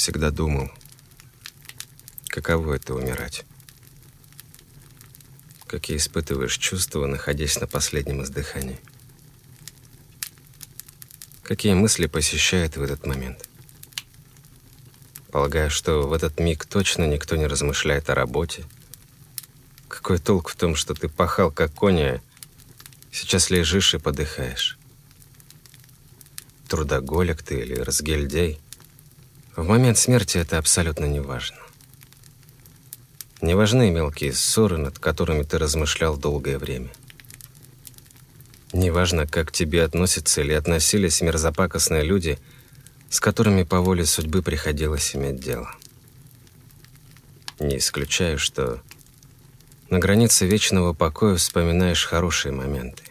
всегда думал, каково это умирать. Какие испытываешь чувства, находясь на последнем издыхании. Какие мысли посещают в этот момент. Полагаю, что в этот миг точно никто не размышляет о работе. Какой толк в том, что ты пахал как коня, сейчас лежишь и подыхаешь. Трудоголик ты или разгильдей. В момент смерти это абсолютно не важно. Не важны мелкие ссоры, над которыми ты размышлял долгое время. Не важно, как к тебе относятся или относились мерзопакостные люди – с которыми по воле судьбы приходилось иметь дело. Не исключаю, что на границе вечного покоя вспоминаешь хорошие моменты.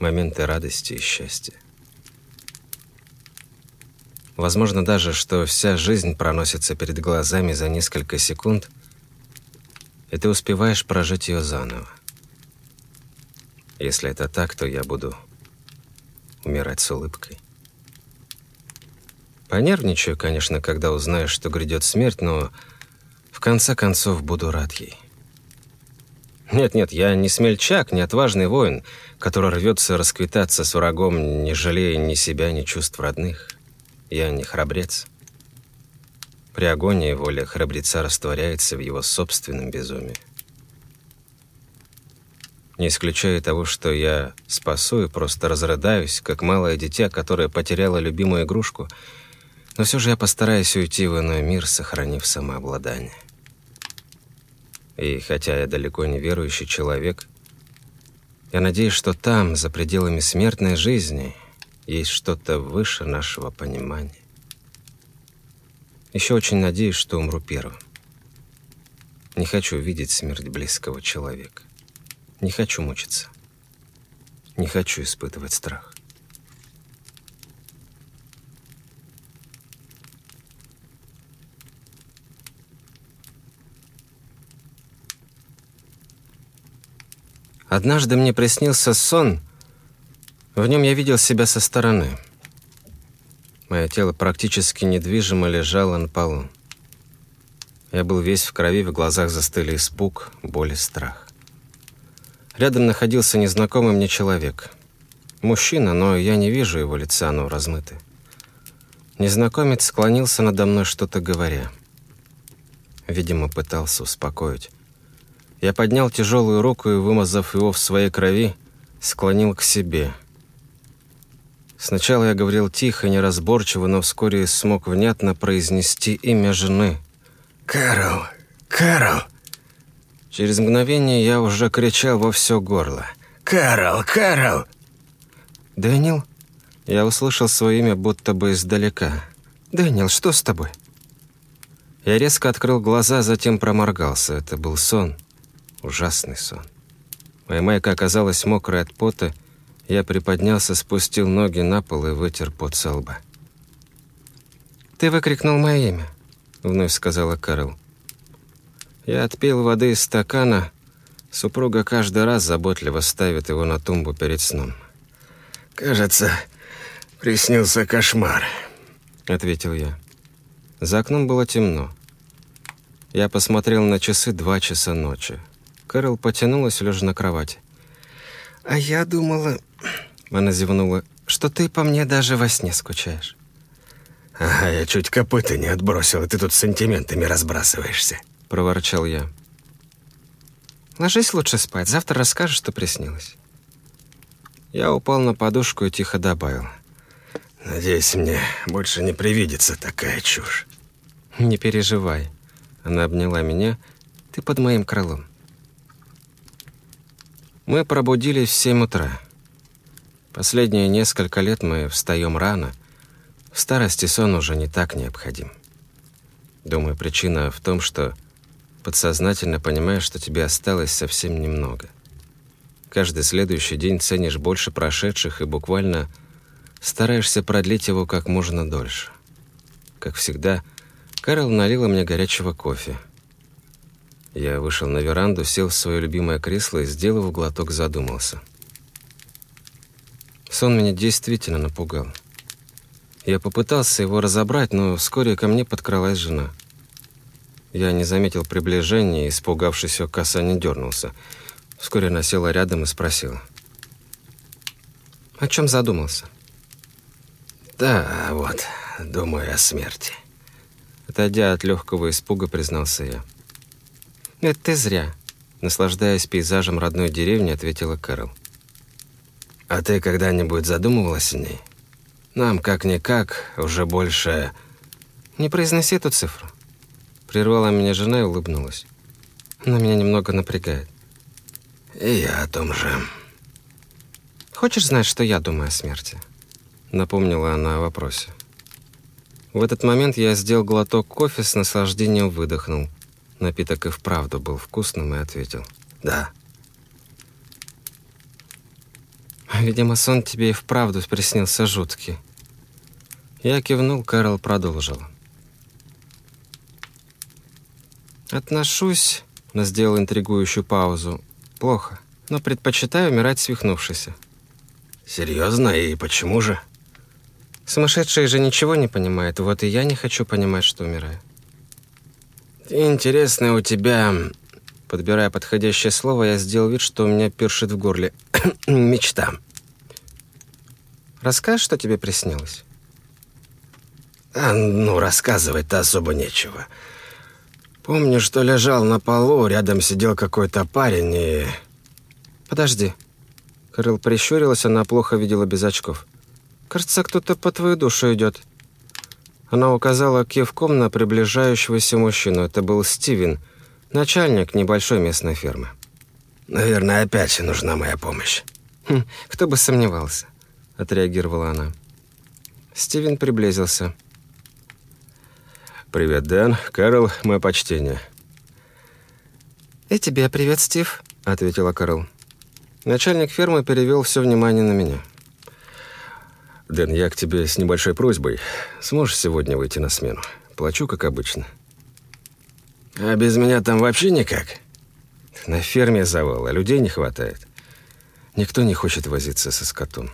Моменты радости и счастья. Возможно даже, что вся жизнь проносится перед глазами за несколько секунд, и ты успеваешь прожить ее заново. Если это так, то я буду умирать с улыбкой. Понервничаю, конечно, когда узнаю, что грядет смерть, но в конце концов буду рад ей. Нет-нет, я не смельчак, не отважный воин, который рвется расквитаться с врагом, не жалея ни себя, ни чувств родных. Я не храбрец. При агонии воля храбреца растворяется в его собственном безумии. Не исключаю того, что я спасу и просто разрыдаюсь, как малое дитя, которое потеряло любимую игрушку — но все же я постараюсь уйти в иной мир, сохранив самообладание. И хотя я далеко не верующий человек, я надеюсь, что там, за пределами смертной жизни, есть что-то выше нашего понимания. Еще очень надеюсь, что умру первым. Не хочу видеть смерть близкого человека. Не хочу мучиться. Не хочу испытывать страх. Однажды мне приснился сон. В нем я видел себя со стороны. Мое тело практически недвижимо лежало на полу. Я был весь в крови, в глазах застыли испуг, боль и страх. Рядом находился незнакомый мне человек. Мужчина, но я не вижу его лица, оно размыто. Незнакомец склонился надо мной, что-то говоря. Видимо, пытался успокоить. Я поднял тяжелую руку и, вымазав его в своей крови, склонил к себе. Сначала я говорил тихо, неразборчиво, но вскоре смог внятно произнести имя жены. «Кэрол! Кэрол!» Через мгновение я уже кричал во все горло. «Кэрол! Кэрол!» «Дэниел?» Я услышал свое имя будто бы издалека. «Дэниел, что с тобой?» Я резко открыл глаза, затем проморгался. Это был сон. Ужасный сон. Моя майка оказалась мокрой от пота, я приподнялся, спустил ноги на пол и вытер пот со лба. «Ты выкрикнул мое имя», — вновь сказала Карл. Я отпил воды из стакана. Супруга каждый раз заботливо ставит его на тумбу перед сном. «Кажется, приснился кошмар», — ответил я. За окном было темно. Я посмотрел на часы два часа ночи. Кэрол потянулась, лежа на кровати. «А я думала...» Она зевнула, что ты по мне даже во сне скучаешь. «Ага, я чуть копыта не отбросил, и ты тут сантиментами разбрасываешься», — проворчал я. «Ложись лучше спать, завтра расскажешь, что приснилось». Я упал на подушку и тихо добавил. «Надеюсь, мне больше не привидится такая чушь». «Не переживай». Она обняла меня. «Ты под моим крылом». Мы пробудились в 7 утра. Последние несколько лет мы встаем рано. В старости сон уже не так необходим. Думаю, причина в том, что подсознательно понимаешь, что тебе осталось совсем немного. Каждый следующий день ценишь больше прошедших и буквально стараешься продлить его как можно дольше. Как всегда, Карл налила мне горячего кофе – я вышел на веранду, сел в свое любимое кресло и, сделав глоток, задумался. Сон меня действительно напугал. Я попытался его разобрать, но вскоре ко мне подкралась жена. Я не заметил приближения и, испугавшись, ее коса не дернулся. Вскоре она села рядом и спросила. «О чем задумался?» «Да, вот, думаю о смерти». Отойдя от легкого испуга, признался я. «Это ты зря», — наслаждаясь пейзажем родной деревни, ответила Кэрол. «А ты когда-нибудь задумывалась о ней? Нам, как-никак, уже больше...» «Не произноси эту цифру». Прервала меня жена и улыбнулась. Она меня немного напрягает. «И я о том же». «Хочешь знать, что я думаю о смерти?» Напомнила она о вопросе. В этот момент я сделал глоток кофе с наслаждением выдохнул. Напиток и вправду был вкусным и ответил. «Да». «Видимо, сон тебе и вправду приснился жуткий». Я кивнул, Кэрол продолжил. «Отношусь...» — но сделал интригующую паузу. «Плохо, но предпочитаю умирать свихнувшись». «Серьезно? И почему же?» Сумасшедшие же ничего не понимают, вот и я не хочу понимать, что умираю. Интересно у тебя... Подбирая подходящее слово, я сделал вид, что у меня першит в горле. Мечта. Расскажешь, что тебе приснилось? А, ну, рассказывать-то особо нечего. Помню, что лежал на полу, рядом сидел какой-то парень и... Подожди. Крыл прищурилась, она плохо видела без очков. Кажется, кто-то по твою душу идет. Она указала кивком на приближающегося мужчину. Это был Стивен, начальник небольшой местной фермы. «Наверное, опять нужна моя помощь». Хм, «Кто бы сомневался», — отреагировала она. Стивен приблизился. «Привет, Дэн. Кэрол, мое почтение». «И тебе привет, Стив», — ответила Кэрол. Начальник фермы перевел все внимание на меня. «Дэн, я к тебе с небольшой просьбой. Сможешь сегодня выйти на смену? Плачу, как обычно». «А без меня там вообще никак?» «На ферме завал, а людей не хватает. Никто не хочет возиться со скотом».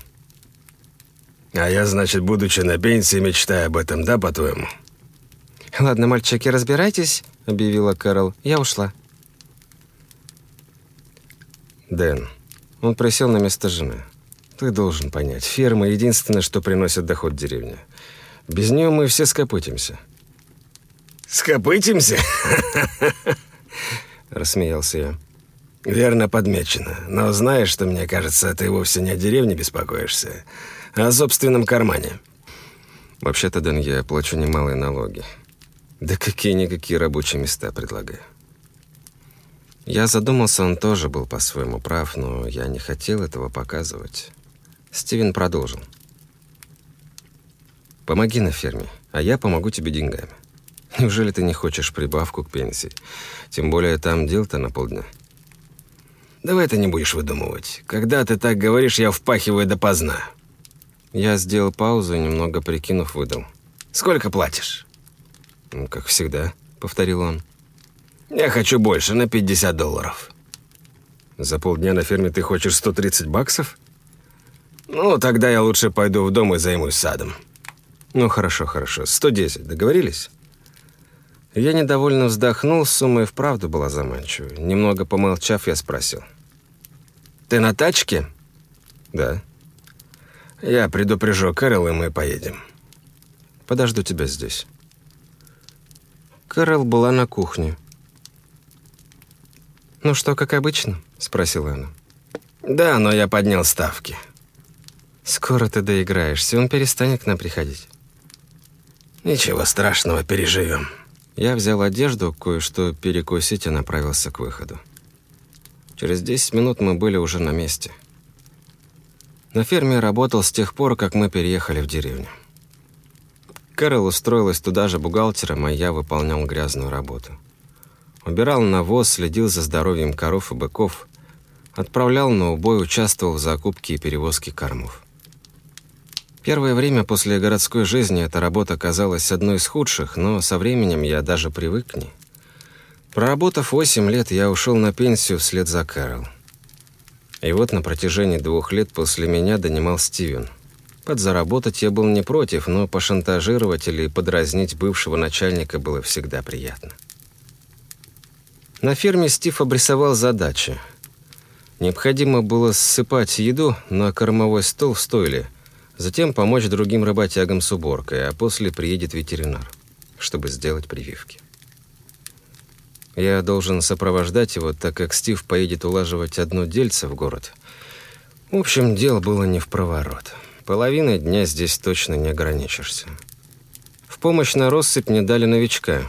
«А я, значит, будучи на пенсии, мечтаю об этом, да, по-твоему?» «Ладно, мальчики, разбирайтесь», — объявила Кэрол. «Я ушла». «Дэн». Он присел на место жены. Ты должен понять, ферма — единственное, что приносит доход деревне. Без нее мы все скопытимся». «Скопытимся?» Рассмеялся я. «Верно подмечено. Но знаешь, что мне кажется, ты вовсе не о деревне беспокоишься, а о собственном кармане». «Вообще-то, Дэн, я плачу немалые налоги. Да какие-никакие рабочие места предлагаю». Я задумался, он тоже был по-своему прав, но я не хотел этого показывать. Стивен продолжил. «Помоги на ферме, а я помогу тебе деньгами. Неужели ты не хочешь прибавку к пенсии? Тем более там дел-то на полдня». «Давай ты не будешь выдумывать. Когда ты так говоришь, я впахиваю допоздна». Я сделал паузу немного прикинув, выдал. «Сколько платишь?» «Ну, как всегда», — повторил он. «Я хочу больше, на 50 долларов». «За полдня на ферме ты хочешь 130 баксов?» «Ну, тогда я лучше пойду в дом и займусь садом». «Ну, хорошо, хорошо. 110. Договорились?» Я недовольно вздохнул, сумма и вправду была заманчивой. Немного помолчав, я спросил. «Ты на тачке?» «Да». «Я предупрежу Кэрол, и мы поедем». «Подожду тебя здесь». Кэрол была на кухне. «Ну что, как обычно?» — спросила она. «Да, но я поднял ставки». Скоро ты доиграешься, он перестанет к нам приходить. Ничего страшного, переживем. Я взял одежду, кое-что перекусить и направился к выходу. Через 10 минут мы были уже на месте. На ферме работал с тех пор, как мы переехали в деревню. Кэрол устроилась туда же бухгалтером, а я выполнял грязную работу. Убирал навоз, следил за здоровьем коров и быков, отправлял на убой, участвовал в закупке и перевозке кормов. Первое время после городской жизни эта работа казалась одной из худших, но со временем я даже привык к ней. Проработав 8 лет, я ушел на пенсию вслед за Кэрол. И вот на протяжении двух лет после меня донимал Стивен. Подзаработать я был не против, но пошантажировать или подразнить бывшего начальника было всегда приятно. На ферме Стив обрисовал задачи. Необходимо было ссыпать еду на кормовой стол в стойле, затем помочь другим работягам с уборкой, а после приедет ветеринар, чтобы сделать прививки. Я должен сопровождать его, так как Стив поедет улаживать одно дельце в город. В общем, дело было не в проворот. Половиной дня здесь точно не ограничишься. В помощь на россыпь мне дали новичка.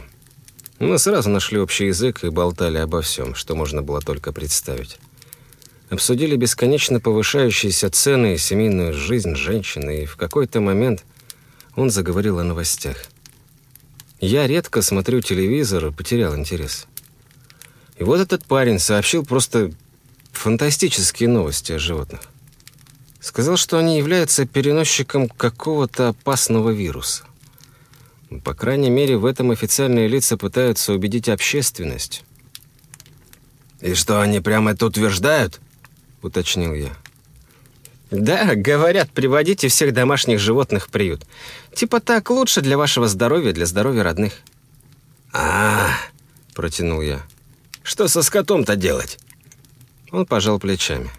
Мы сразу нашли общий язык и болтали обо всем, что можно было только представить. Обсудили бесконечно повышающиеся цены, семейную жизнь женщины, и в какой-то момент он заговорил о новостях. Я редко смотрю телевизор и потерял интерес. И вот этот парень сообщил просто фантастические новости о животных. Сказал, что они являются переносчиком какого-то опасного вируса. По крайней мере, в этом официальные лица пытаются убедить общественность. «И что, они прямо это утверждают?» — уточнил я. «Да, говорят, приводите всех домашних животных в приют. Типа так лучше для вашего здоровья, для здоровья родных». А, -а, -а протянул я. «Что со скотом-то делать?» Он пожал плечами.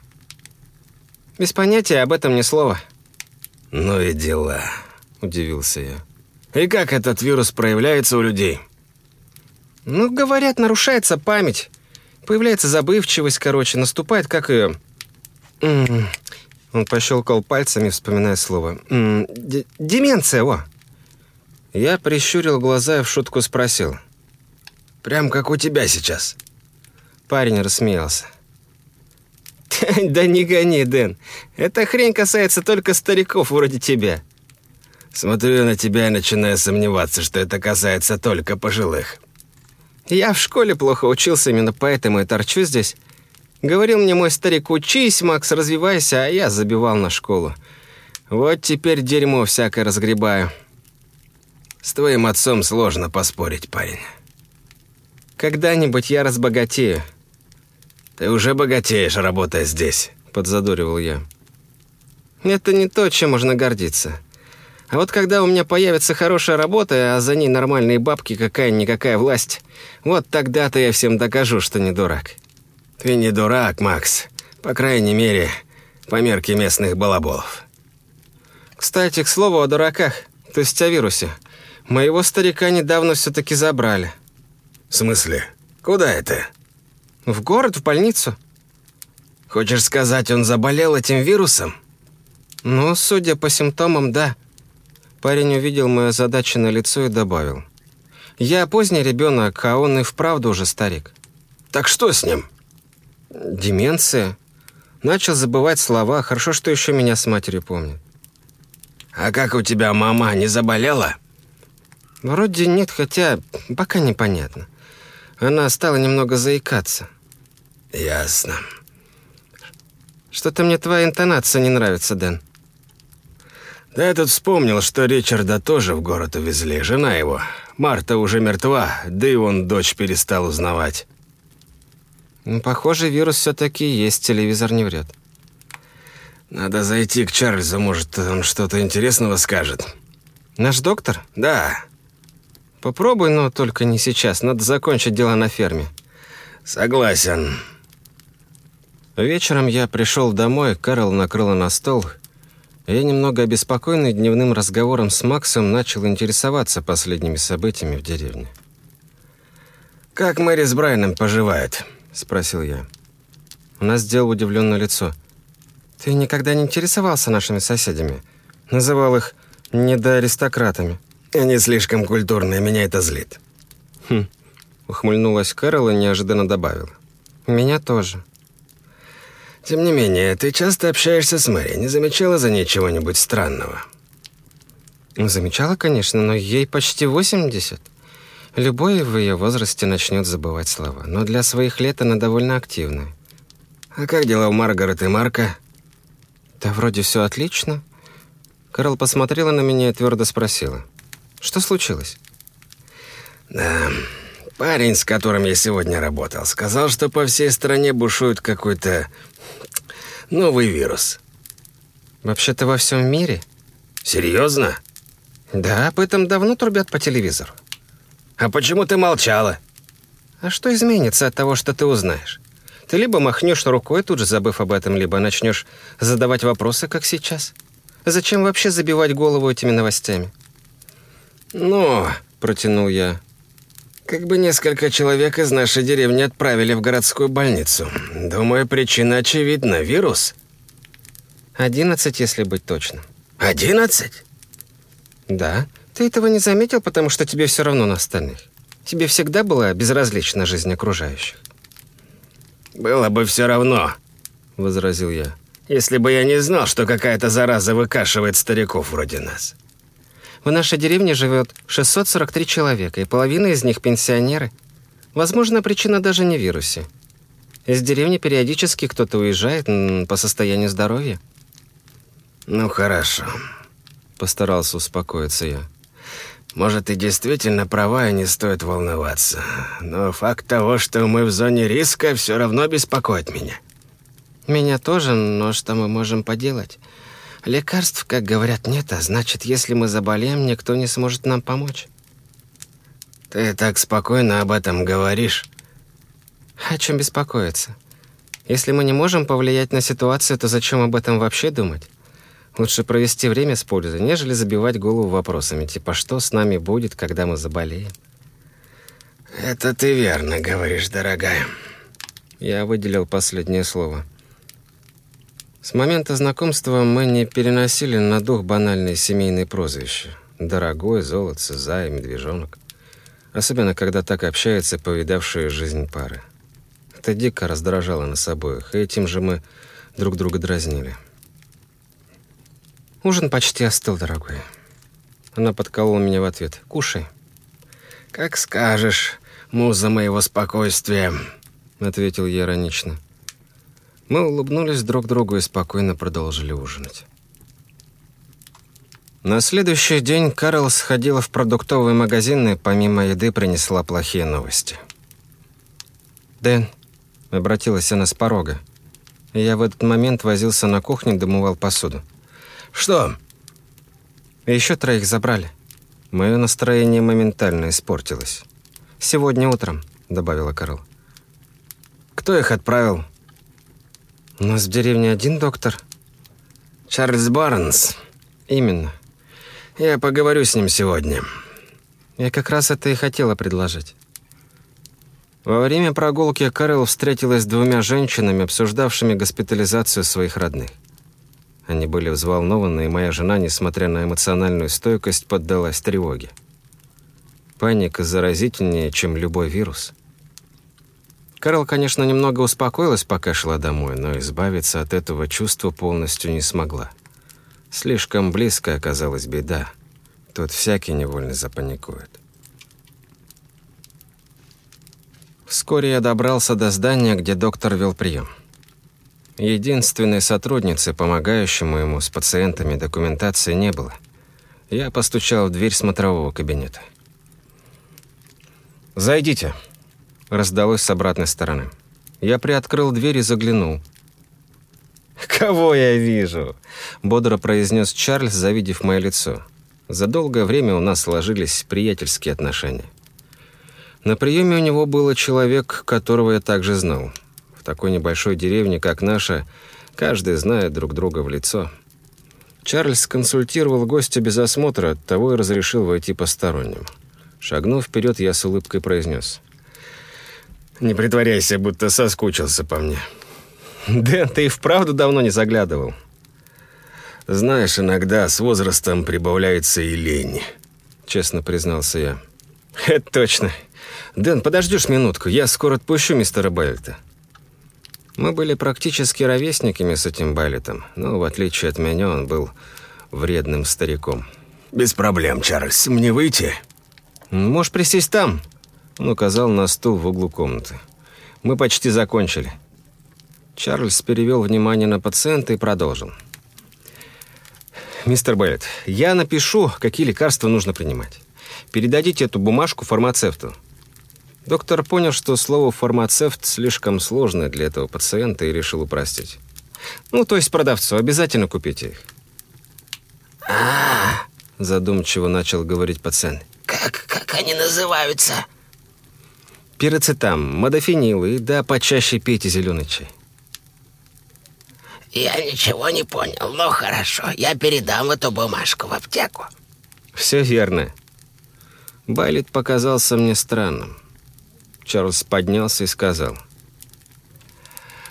Без понятия об этом ни слова. Ну и дела, удивился я. И как этот вирус проявляется у людей? Ну, говорят, нарушается память. Появляется забывчивость, короче, наступает как и... Он пощелкал пальцами, вспоминая слово. «Деменция, о!» Я прищурил глаза и в шутку спросил. «Прям как у тебя сейчас». Парень рассмеялся. «Да не гони, Дэн. Эта хрень касается только стариков вроде тебя». «Смотрю на тебя и начинаю сомневаться, что это касается только пожилых». «Я в школе плохо учился, именно поэтому и торчу здесь. Говорил мне мой старик, учись, Макс, развивайся, а я забивал на школу. Вот теперь дерьмо всякое разгребаю». «С твоим отцом сложно поспорить, парень». «Когда-нибудь я разбогатею». «Ты уже богатеешь, работая здесь», — подзадоривал я. «Это не то, чем можно гордиться. А вот когда у меня появится хорошая работа, а за ней нормальные бабки, какая-никакая власть, вот тогда-то я всем докажу, что не дурак». «Ты не дурак, Макс. По крайней мере, по мерке местных балаболов». «Кстати, к слову о дураках, то есть о вирусе. Моего старика недавно все-таки забрали». «В смысле? Куда это?» В город, в больницу. Хочешь сказать, он заболел этим вирусом? Ну, судя по симптомам, да. Парень увидел мою задачу на лицо и добавил. Я поздний ребенок, а он и вправду уже старик. Так что с ним? Деменция. Начал забывать слова. Хорошо, что еще меня с матерью помнит. А как у тебя мама не заболела? Вроде нет, хотя пока непонятно. Она стала немного заикаться. «Ясно». «Что-то мне твоя интонация не нравится, Дэн». «Да я тут вспомнил, что Ричарда тоже в город увезли, жена его. Марта уже мертва, да и он дочь перестал узнавать». Ну, похоже, вирус все-таки есть, телевизор не врет. Надо зайти к Чарльзу, может, он что-то интересного скажет. Наш доктор? Да. Попробуй, но только не сейчас. Надо закончить дела на ферме. Согласен. Вечером я пришел домой, Карл накрыла на стол. Я, немного обеспокоенный дневным разговором с Максом, начал интересоваться последними событиями в деревне. «Как Мэри с Брайаном поживает?» – спросил я. Она сделала удивленное лицо. «Ты никогда не интересовался нашими соседями? Называл их недоаристократами». «Они слишком культурные, меня это злит». «Хм», – ухмыльнулась Кэрол и неожиданно добавила. «Меня тоже». Тем не менее, ты часто общаешься с Мэри. Не замечала за ней чего-нибудь странного? Замечала, конечно, но ей почти 80. Любой в ее возрасте начнет забывать слова, но для своих лет она довольно активная. А как дела у Маргарет и Марка? Да вроде все отлично. Карл посмотрела на меня и твердо спросила. Что случилось? Да, парень, с которым я сегодня работал, сказал, что по всей стране бушует какой-то новый вирус. Вообще-то во всем мире? Серьезно? Да, об этом давно трубят по телевизору. А почему ты молчала? А что изменится от того, что ты узнаешь? Ты либо махнешь рукой, тут же забыв об этом, либо начнешь задавать вопросы, как сейчас. Зачем вообще забивать голову этими новостями? «Ну», — протянул я, — «как бы несколько человек из нашей деревни отправили в городскую больницу. Думаю, причина очевидна — вирус». «Одиннадцать, если быть точным». «Одиннадцать?» «Да. Ты этого не заметил, потому что тебе все равно на остальных. Тебе всегда была безразлична жизнь окружающих». «Было бы все равно», — возразил я, «если бы я не знал, что какая-то зараза выкашивает стариков вроде нас». В нашей деревне живет 643 человека, и половина из них пенсионеры. Возможно, причина даже не в вирусе. Из деревни периодически кто-то уезжает по состоянию здоровья. «Ну, хорошо», — постарался успокоиться я. «Может, и действительно права, и не стоит волноваться. Но факт того, что мы в зоне риска, все равно беспокоит меня». «Меня тоже, но что мы можем поделать? Лекарств, как говорят, нет, а значит, если мы заболеем, никто не сможет нам помочь. Ты так спокойно об этом говоришь. О чем беспокоиться? Если мы не можем повлиять на ситуацию, то зачем об этом вообще думать? Лучше провести время с пользой, нежели забивать голову вопросами, типа «что с нами будет, когда мы заболеем?» «Это ты верно говоришь, дорогая». Я выделил последнее слово. С момента знакомства мы не переносили на дух банальные семейные прозвища. Дорогой, золотце, зай, медвежонок. Особенно, когда так общаются повидавшие жизнь пары. Это дико раздражало нас обоих, и этим же мы друг друга дразнили. Ужин почти остыл, дорогой. Она подколола меня в ответ. «Кушай». «Как скажешь, муза моего спокойствия», — ответил я иронично. Мы улыбнулись друг другу и спокойно продолжили ужинать. На следующий день Карл сходила в продуктовый магазин и помимо еды принесла плохие новости. «Дэн», — обратилась она с порога. Я в этот момент возился на кухне, домывал посуду. «Что?» «Еще троих забрали. Мое настроение моментально испортилось. Сегодня утром», — добавила Карл. «Кто их отправил?» У нас в деревне один доктор. Чарльз Барнс. Именно. Я поговорю с ним сегодня. Я как раз это и хотела предложить. Во время прогулки Карл встретилась с двумя женщинами, обсуждавшими госпитализацию своих родных. Они были взволнованы, и моя жена, несмотря на эмоциональную стойкость, поддалась тревоге. Паника заразительнее, чем любой вирус – Карл, конечно, немного успокоилась, пока шла домой, но избавиться от этого чувства полностью не смогла. Слишком близко оказалась беда. Тут всякий невольно запаникует. Вскоре я добрался до здания, где доктор вел прием. Единственной сотрудницы, помогающему ему с пациентами, документации не было. Я постучал в дверь смотрового кабинета. «Зайдите», Раздалось с обратной стороны. Я приоткрыл дверь и заглянул. «Кого я вижу?» — бодро произнес Чарльз, завидев мое лицо. За долгое время у нас сложились приятельские отношения. На приеме у него был человек, которого я также знал. Такой небольшой деревне, как наша, каждый знает друг друга в лицо. Чарльз консультировал гостя без осмотра, оттого и разрешил войти посторонним. Шагнув вперед, я с улыбкой произнес. Не притворяйся, будто соскучился по мне. Дэн, ты и вправду давно не заглядывал. Знаешь, иногда с возрастом прибавляется и лень, честно признался я. Это точно. Дэн, подождешь минутку, я скоро отпущу мистера Байлета. Мы были практически ровесниками с этим Байлетом, но в отличие от меня он был вредным стариком. «Без проблем, Чарльз. Мне выйти?» «Можешь присесть там», он указал на стул в углу комнаты. «Мы почти закончили». Чарльз перевел внимание на пациента и продолжил. «Мистер Беллет, я напишу, какие лекарства нужно принимать. Передадите эту бумажку фармацевту». Доктор понял, что слово «фармацевт» слишком сложное для этого пациента и решил упростить. «Ну, то есть продавцу, обязательно купите их». а задумчиво начал говорить пациент. «Как, как они называются?» Пирацетам, модофенил и да почаще пейте зеленый чай. Я ничего не понял, но хорошо. Я передам эту бумажку в аптеку. Все верно. Байлет показался мне странным. Чарльз поднялся и сказал.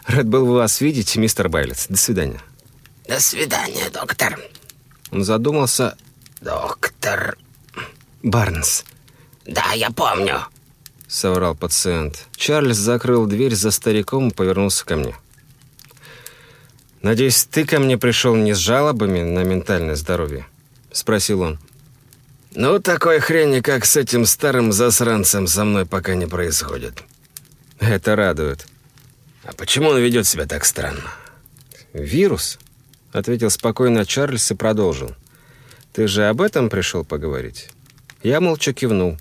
«Рад был вас видеть, мистер Байлет. До свидания». «До свидания, доктор». Он задумался. «Доктор...» «Барнс». «Да, я помню», — соврал пациент. Чарльз закрыл дверь за стариком и повернулся ко мне. «Надеюсь, ты ко мне пришел не с жалобами на ментальное здоровье?» — спросил он. «Ну, такой хрени, как с этим старым засранцем, со мной пока не происходит». «Это радует». «А почему он ведет себя так странно?» «Вирус?» — ответил спокойно Чарльз и продолжил. «Ты же об этом пришел поговорить?» Я молча кивнул.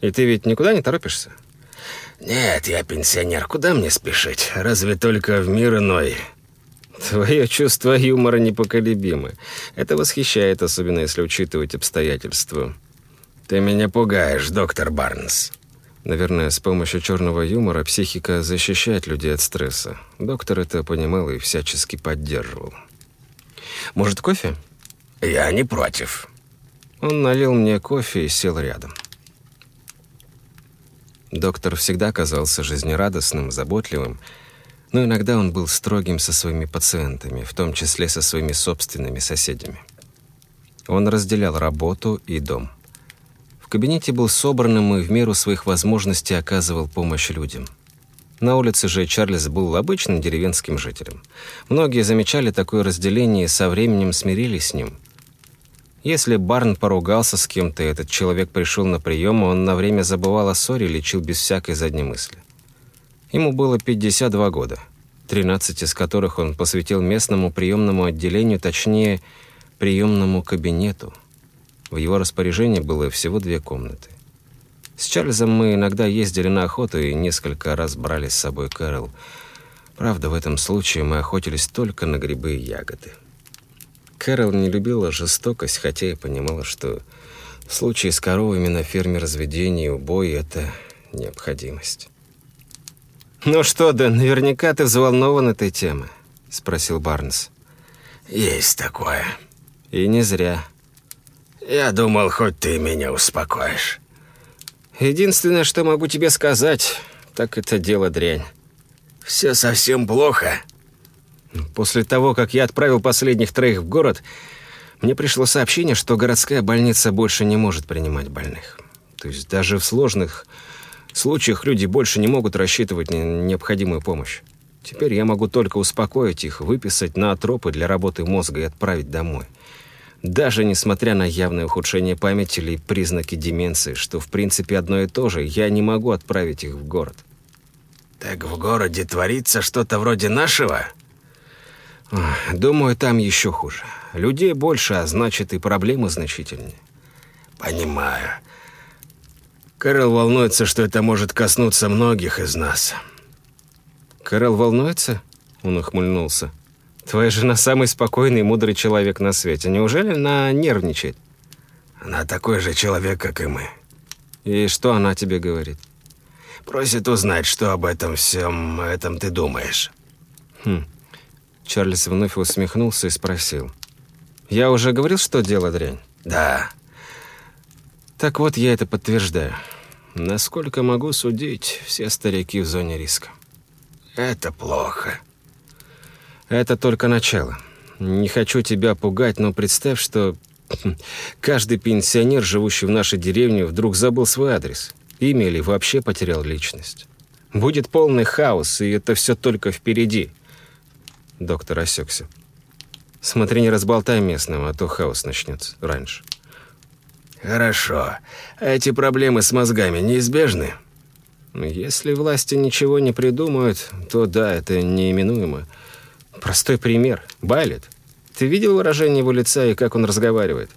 «И ты ведь никуда не торопишься?» «Нет, я пенсионер. Куда мне спешить? Разве только в мир иной?» Твое чувство юмора непоколебимо. Это восхищает, особенно если учитывать обстоятельства. Ты меня пугаешь, доктор Барнс. Наверное, с помощью черного юмора психика защищает людей от стресса. Доктор это понимал и всячески поддерживал. Может, кофе? Я не против. Он налил мне кофе и сел рядом. Доктор всегда казался жизнерадостным, заботливым, но иногда он был строгим со своими пациентами, в том числе со своими собственными соседями. Он разделял работу и дом. В кабинете был собранным и в меру своих возможностей оказывал помощь людям. На улице же Чарльз был обычным деревенским жителем. Многие замечали такое разделение и со временем смирились с ним. Если Барн поругался с кем-то, и этот человек пришел на прием, он на время забывал о ссоре и лечил без всякой задней мысли. Ему было 52 года, 13 из которых он посвятил местному приемному отделению, точнее, приемному кабинету. В его распоряжении было всего две комнаты. С Чарльзом мы иногда ездили на охоту и несколько раз брали с собой Кэрол. Правда, в этом случае мы охотились только на грибы и ягоды. Кэрол не любила жестокость, хотя и понимала, что в случае с коровами на ферме разведения и убой это необходимость. «Ну что, Дэн, наверняка ты взволнован этой темой?» — спросил Барнс. «Есть такое». «И не зря». «Я думал, хоть ты меня успокоишь». «Единственное, что могу тебе сказать, так это дело дрянь». «Все совсем плохо». После того, как я отправил последних троих в город, мне пришло сообщение, что городская больница больше не может принимать больных. То есть даже в сложных случаях люди больше не могут рассчитывать на необходимую помощь. Теперь я могу только успокоить их, выписать на тропы для работы мозга и отправить домой. Даже несмотря на явное ухудшение памяти или признаки деменции, что в принципе одно и то же, я не могу отправить их в город. Так в городе творится что-то вроде нашего? Думаю, там еще хуже. Людей больше, а значит и проблемы значительнее. Понимаю. Кэрол волнуется, что это может коснуться многих из нас. Кэрол волнуется? Он ухмыльнулся. Твоя жена самый спокойный и мудрый человек на свете. Неужели она нервничает? Она такой же человек, как и мы. И что она тебе говорит? Просит узнать, что об этом всем этом ты думаешь. Хм. Чарльз вновь усмехнулся и спросил. «Я уже говорил, что дело дрянь?» «Да». Так вот, я это подтверждаю. Насколько могу судить, все старики в зоне риска. Это плохо. Это только начало. Не хочу тебя пугать, но представь, что каждый пенсионер, живущий в нашей деревне, вдруг забыл свой адрес, имя или вообще потерял личность. Будет полный хаос, и это все только впереди. Доктор осекся. Смотри, не разболтай местным, а то хаос начнется раньше. Хорошо. А эти проблемы с мозгами неизбежны? Если власти ничего не придумают, то да, это неименуемо. Простой пример. Байлет. Ты видел выражение его лица и как он разговаривает?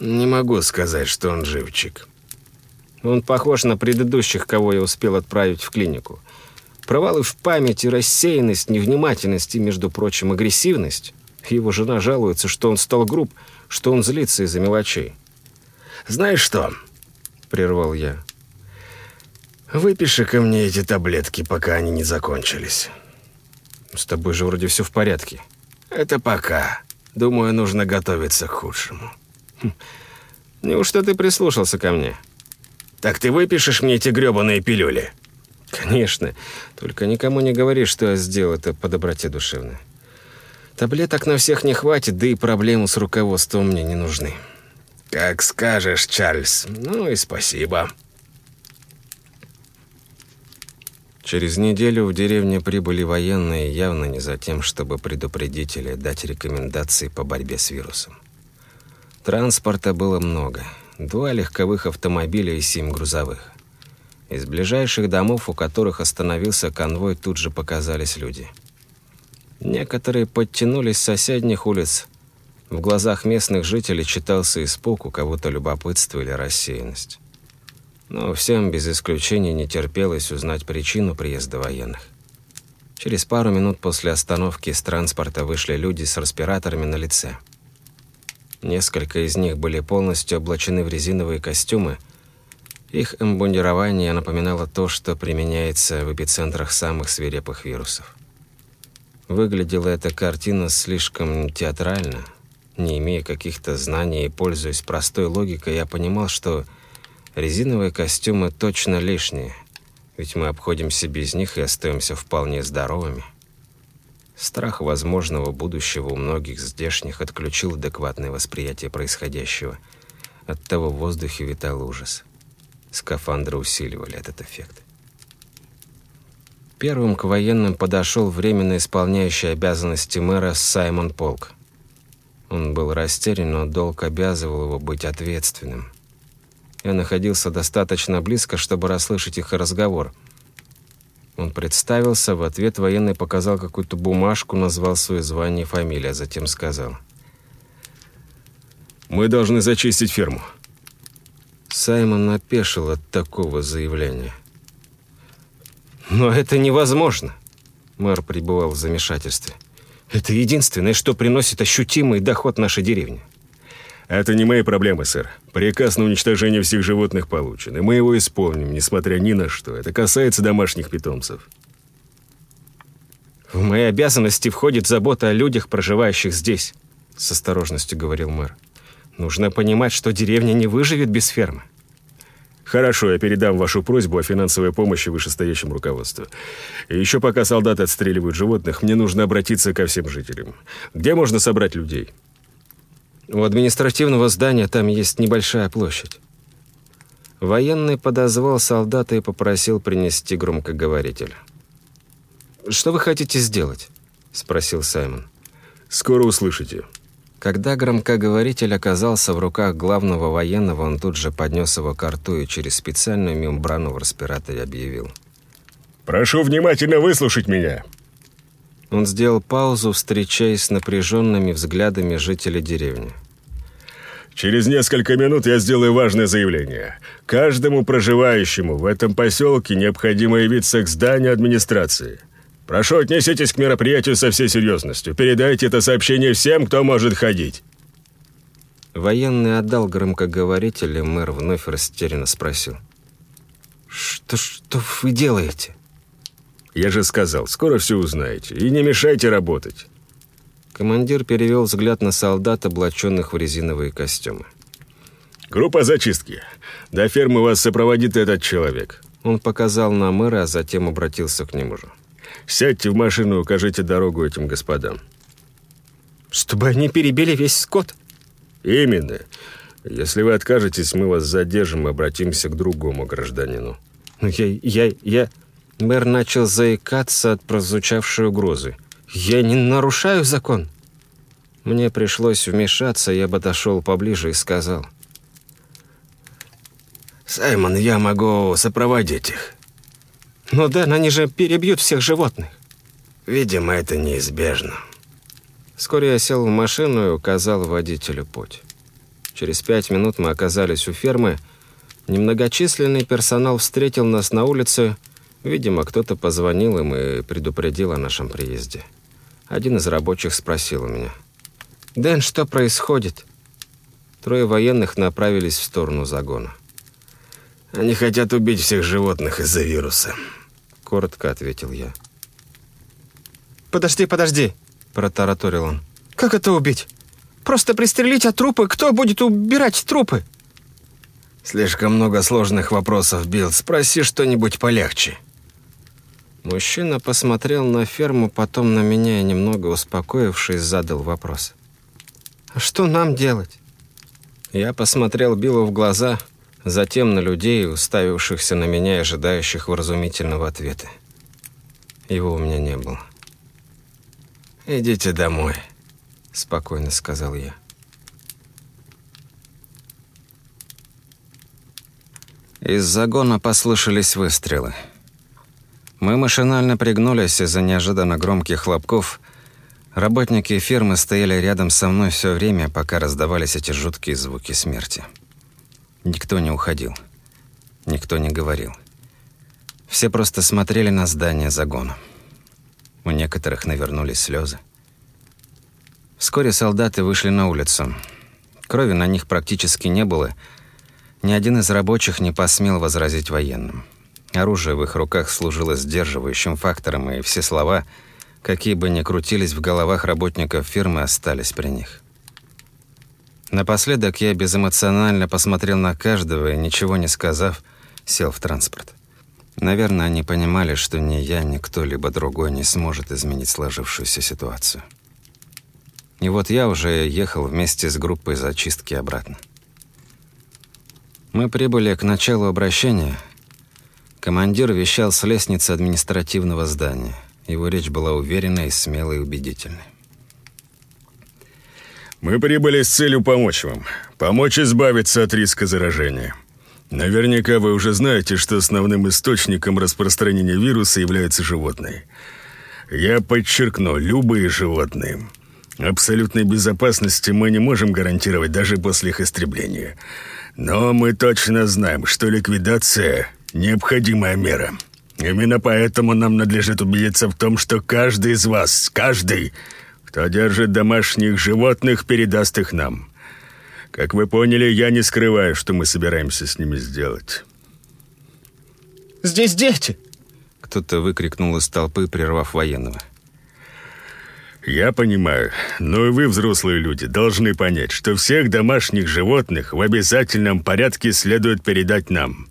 Не могу сказать, что он живчик. Он похож на предыдущих, кого я успел отправить в клинику. Провалы в памяти, рассеянность, невнимательность и, между прочим, агрессивность Его жена жалуется, что он стал груб, что он злится из-за мелочей. «Знаешь что?» — прервал я. «Выпиши ко мне эти таблетки, пока они не закончились». «С тобой же вроде все в порядке». «Это пока. Думаю, нужно готовиться к худшему». Хм. «Неужто ты прислушался ко мне?» «Так ты выпишешь мне эти грёбаные пилюли?» «Конечно. Только никому не говори, что я сделал это по доброте душевной. Таблеток на всех не хватит, да и проблемы с руководством мне не нужны». «Как скажешь, Чарльз. Ну и спасибо». Через неделю в деревне прибыли военные явно не за тем, чтобы предупредить или дать рекомендации по борьбе с вирусом. Транспорта было много. Два легковых автомобиля и семь грузовых. Из ближайших домов, у которых остановился конвой, тут же показались люди. Некоторые подтянулись с соседних улиц. В глазах местных жителей читался испуг, у кого-то любопытство или рассеянность. Но всем без исключения не терпелось узнать причину приезда военных. Через пару минут после остановки из транспорта вышли люди с респираторами на лице. Несколько из них были полностью облачены в резиновые костюмы – их эмбундирование напоминало то, что применяется в эпицентрах самых свирепых вирусов. Выглядела эта картина слишком театрально. Не имея каких-то знаний и пользуясь простой логикой, я понимал, что резиновые костюмы точно лишние, ведь мы обходимся без них и остаемся вполне здоровыми. Страх возможного будущего у многих здешних отключил адекватное восприятие происходящего. Оттого в воздухе витал ужас. Скафандры усиливали этот эффект. Первым к военным подошел временно исполняющий обязанности мэра Саймон Полк. Он был растерян, но долг обязывал его быть ответственным. Я находился достаточно близко, чтобы расслышать их разговор. Он представился, в ответ военный показал какую-то бумажку, назвал свое звание и фамилию, а затем сказал. «Мы должны зачистить ферму. Саймон опешил от такого заявления. «Но это невозможно!» Мэр пребывал в замешательстве. «Это единственное, что приносит ощутимый доход нашей деревне». «Это не мои проблемы, сэр. Приказ на уничтожение всех животных получен, и мы его исполним, несмотря ни на что. Это касается домашних питомцев». «В мои обязанности входит забота о людях, проживающих здесь», — с осторожностью говорил мэр. «Нужно понимать, что деревня не выживет без фермы. Хорошо, я передам вашу просьбу о финансовой помощи вышестоящему руководству. И еще пока солдаты отстреливают животных, мне нужно обратиться ко всем жителям. Где можно собрать людей? У административного здания там есть небольшая площадь. Военный подозвал солдата и попросил принести громкоговоритель. «Что вы хотите сделать?» – спросил Саймон. «Скоро услышите», когда громкоговоритель оказался в руках главного военного, он тут же поднес его к рту и через специальную мембрану в респираторе объявил. «Прошу внимательно выслушать меня!» Он сделал паузу, встречаясь с напряженными взглядами жителей деревни. «Через несколько минут я сделаю важное заявление. Каждому проживающему в этом поселке необходимо явиться к зданию администрации. Прошу, отнеситесь к мероприятию со всей серьезностью. Передайте это сообщение всем, кто может ходить». Военный отдал громкоговоритель, и мэр вновь растерянно спросил. «Что, что вы делаете?» «Я же сказал, скоро все узнаете. И не мешайте работать». Командир перевел взгляд на солдат, облаченных в резиновые костюмы. «Группа зачистки. До фермы вас сопроводит этот человек». Он показал на мэра, а затем обратился к нему же. Сядьте в машину укажите дорогу этим господам». «Чтобы они перебили весь скот?» «Именно. Если вы откажетесь, мы вас задержим и обратимся к другому гражданину». «Ну, я... я... я...» Мэр начал заикаться от прозвучавшей угрозы. «Я не нарушаю закон». Мне пришлось вмешаться, я подошел поближе и сказал. «Саймон, я могу сопроводить их. Но Дэн, они же перебьют всех животных. Видимо, это неизбежно. Вскоре я сел в машину и указал водителю путь. Через пять минут мы оказались у фермы. Немногочисленный персонал встретил нас на улице. Видимо, кто-то позвонил им и предупредил о нашем приезде. Один из рабочих спросил у меня. «Дэн, что происходит?» Трое военных направились в сторону загона. «Они хотят убить всех животных из-за вируса», — коротко ответил я. «Подожди, подожди», — протараторил он. «Как это убить? Просто пристрелить, а трупы? Кто будет убирать трупы?» «Слишком много сложных вопросов, Билл. Спроси что-нибудь полегче». Мужчина посмотрел на ферму, потом на меня и, немного успокоившись, задал вопрос. «А что нам делать?» Я посмотрел Биллу в глаза, затем на людей, уставившихся на меня и ожидающих вразумительного ответа. Его у меня не было. «Идите домой», — спокойно сказал я. Из загона послышались выстрелы. Мы машинально пригнулись из-за неожиданно громких хлопков. Работники фермы стояли рядом со мной все время, пока раздавались эти жуткие звуки смерти. Никто не уходил. Никто не говорил. Все просто смотрели на здание загона. У некоторых навернулись слезы. Вскоре солдаты вышли на улицу. Крови на них практически не было. Ни один из рабочих не посмел возразить военным. Оружие в их руках служило сдерживающим фактором, и все слова, какие бы ни крутились в головах работников фирмы, остались при них. Напоследок я безэмоционально посмотрел на каждого и, ничего не сказав, сел в транспорт. Наверное, они понимали, что ни я, ни кто-либо другой не сможет изменить сложившуюся ситуацию. И вот я уже ехал вместе с группой зачистки обратно. Мы прибыли к началу обращения. Командир вещал с лестницы административного здания. Его речь была уверенной, смелой и убедительной. «Мы прибыли с целью помочь вам. Помочь избавиться от риска заражения». Наверняка вы уже знаете, что основным источником распространения вируса являются животные. Я подчеркну, любые животные. Абсолютной безопасности мы не можем гарантировать даже после их истребления. Но мы точно знаем, что ликвидация – необходимая мера. Именно поэтому нам надлежит убедиться в том, что каждый из вас, каждый, кто держит домашних животных, передаст их нам. Как вы поняли, я не скрываю, что мы собираемся с ними сделать. «Здесь дети!» Кто-то выкрикнул из толпы, прервав военного. Я понимаю, но и вы, взрослые люди, должны понять, что всех домашних животных в обязательном порядке следует передать нам.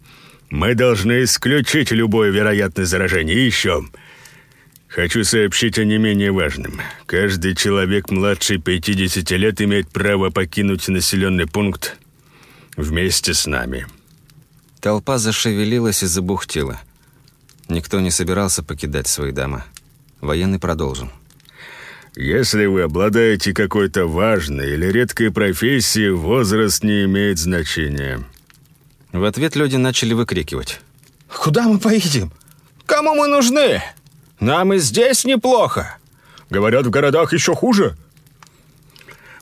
Мы должны исключить любое вероятное заражение. И еще... Хочу сообщить о не менее важном. Каждый человек младше 50 лет имеет право покинуть населенный пункт вместе с нами. Толпа зашевелилась и забухтела. Никто не собирался покидать свои дома. Военный продолжил. Если вы обладаете какой-то важной или редкой профессией, возраст не имеет значения. В ответ люди начали выкрикивать. «Куда мы поедем? Кому мы нужны?» Нам и здесь неплохо. Говорят, в городах еще хуже.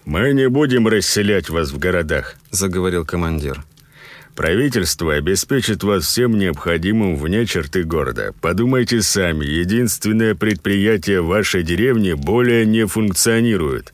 Мы не будем расселять вас в городах, заговорил командир. Правительство обеспечит вас всем необходимым вне черты города. Подумайте сами, единственное предприятие в вашей деревне более не функционирует.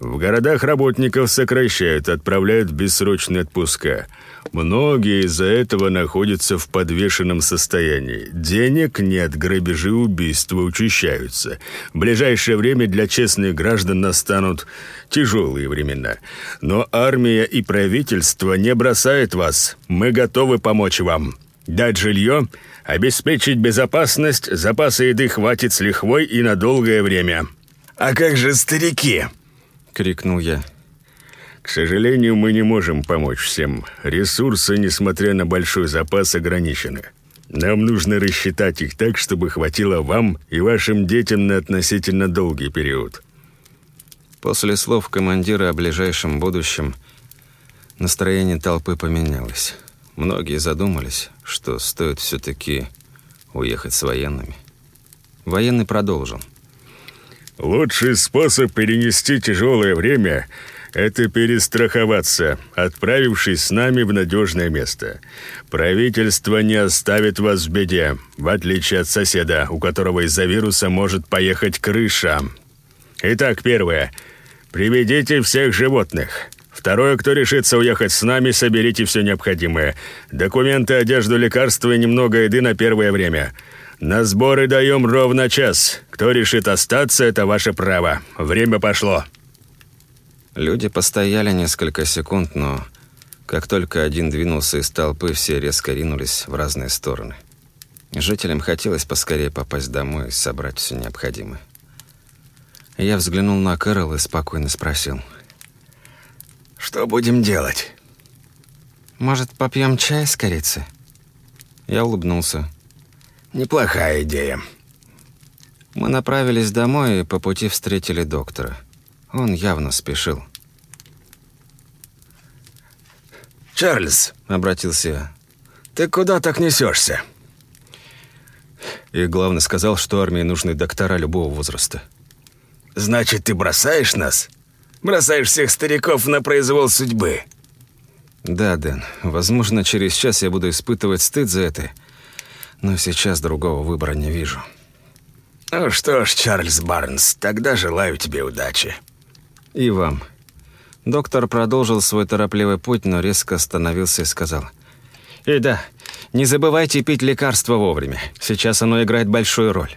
В городах работников сокращают, отправляют в бессрочные отпуска. Многие из-за этого находятся в подвешенном состоянии. Денег нет, грабежи и убийства учащаются. В ближайшее время для честных граждан настанут тяжелые времена. Но армия и правительство не бросают вас. Мы готовы помочь вам. Дать жилье, обеспечить безопасность, запасы еды хватит с лихвой и на долгое время. «А как же старики?» — крикнул я. К сожалению, мы не можем помочь всем. Ресурсы, несмотря на большой запас, ограничены. Нам нужно рассчитать их так, чтобы хватило вам и вашим детям на относительно долгий период. После слов командира о ближайшем будущем настроение толпы поменялось. Многие задумались, что стоит все-таки уехать с военными. Военный продолжил. Лучший способ перенести тяжелое время это перестраховаться, отправившись с нами в надежное место. Правительство не оставит вас в беде, в отличие от соседа, у которого из-за вируса может поехать крыша. Итак, первое. Приведите всех животных. Второе, кто решится уехать с нами, соберите все необходимое. Документы, одежду, лекарства и немного еды на первое время. На сборы даем ровно час. Кто решит остаться, это ваше право. Время пошло». Люди постояли несколько секунд, но как только один двинулся из толпы, все резко ринулись в разные стороны. Жителям хотелось поскорее попасть домой и собрать все необходимое. Я взглянул на Кэрол и спокойно спросил – что будем делать? Может, попьем чай с корицей? Я улыбнулся. Неплохая идея. Мы направились домой и по пути встретили доктора. Он явно спешил. «Чарльз», — обратился я, — «ты куда так несешься?» И главный сказал, что армии нужны доктора любого возраста. «Значит, ты бросаешь нас?» Бросаешь всех стариков на произвол судьбы». «Да, Дэн, возможно, через час я буду испытывать стыд за это, но сейчас другого выбора не вижу». «Ну что ж, Чарльз Барнс, тогда желаю тебе удачи». «И вам». Доктор продолжил свой торопливый путь, но резко остановился и сказал. «И да, не забывайте пить лекарство вовремя. Сейчас оно играет большую роль».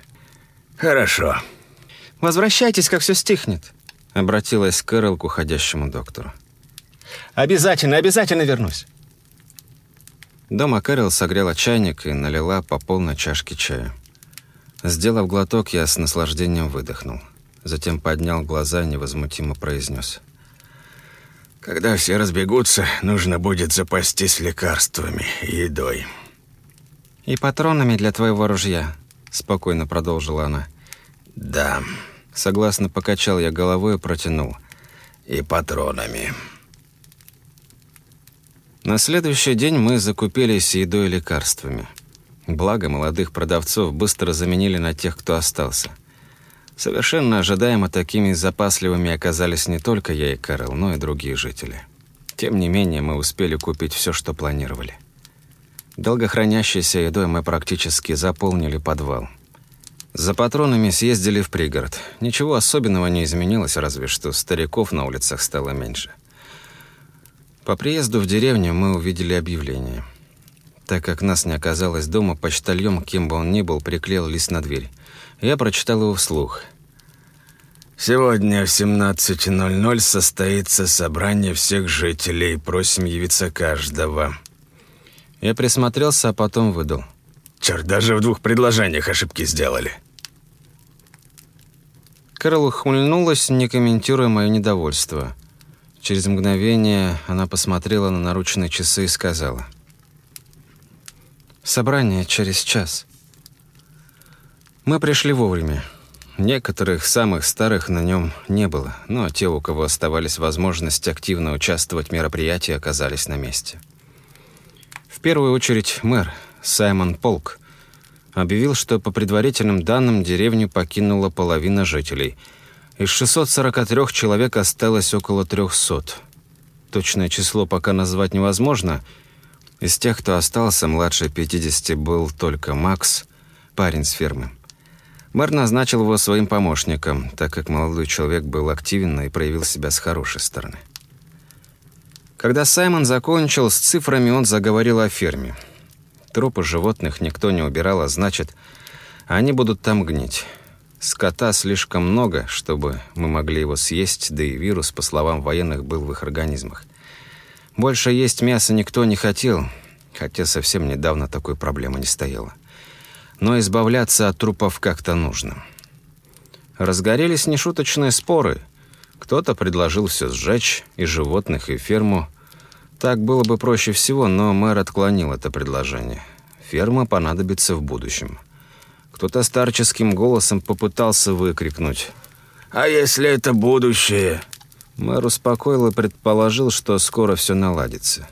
«Хорошо». «Возвращайтесь, как все стихнет». Обратилась Кэрол к уходящему доктору. «Обязательно, обязательно вернусь!» Дома Кэрол согрела чайник и налила по полной чашке чая. Сделав глоток, я с наслаждением выдохнул. Затем поднял глаза и невозмутимо произнес. «Когда все разбегутся, нужно будет запастись лекарствами и едой». «И патронами для твоего ружья», — спокойно продолжила она. «Да». Согласно покачал я головой и протянул. «И патронами». На следующий день мы закупились едой и лекарствами. Благо, молодых продавцов быстро заменили на тех, кто остался. Совершенно ожидаемо такими запасливыми оказались не только я и Карл, но и другие жители. Тем не менее, мы успели купить все, что планировали. Долгохранящейся едой мы практически заполнили подвал – за патронами съездили в пригород. Ничего особенного не изменилось, разве что стариков на улицах стало меньше. По приезду в деревню мы увидели объявление. Так как нас не оказалось дома, почтальон, кем бы он ни был, приклеил лист на дверь. Я прочитал его вслух. «Сегодня в 17.00 состоится собрание всех жителей. Просим явиться каждого». Я присмотрелся, а потом выдал. Черт, даже в двух предложениях ошибки сделали. Кэрол ухмыльнулась, не комментируя мое недовольство. Через мгновение она посмотрела на наручные часы и сказала. «Собрание через час». Мы пришли вовремя. Некоторых самых старых на нем не было, но те, у кого оставались возможности активно участвовать в мероприятии, оказались на месте. В первую очередь мэр, Саймон Полк, объявил, что по предварительным данным деревню покинула половина жителей. Из 643 человек осталось около 300. Точное число пока назвать невозможно. Из тех, кто остался, младше 50 был только Макс, парень с фермы. Мэр назначил его своим помощником, так как молодой человек был активен и проявил себя с хорошей стороны. Когда Саймон закончил с цифрами, он заговорил о ферме – Трупы животных никто не убирал, а значит, они будут там гнить. Скота слишком много, чтобы мы могли его съесть, да и вирус, по словам военных, был в их организмах. Больше есть мяса никто не хотел, хотя совсем недавно такой проблемы не стояло. Но избавляться от трупов как-то нужно. Разгорелись нешуточные споры. Кто-то предложил все сжечь, и животных, и ферму – так было бы проще всего, но мэр отклонил это предложение. Ферма понадобится в будущем. Кто-то старческим голосом попытался выкрикнуть. «А если это будущее?» Мэр успокоил и предположил, что скоро все наладится.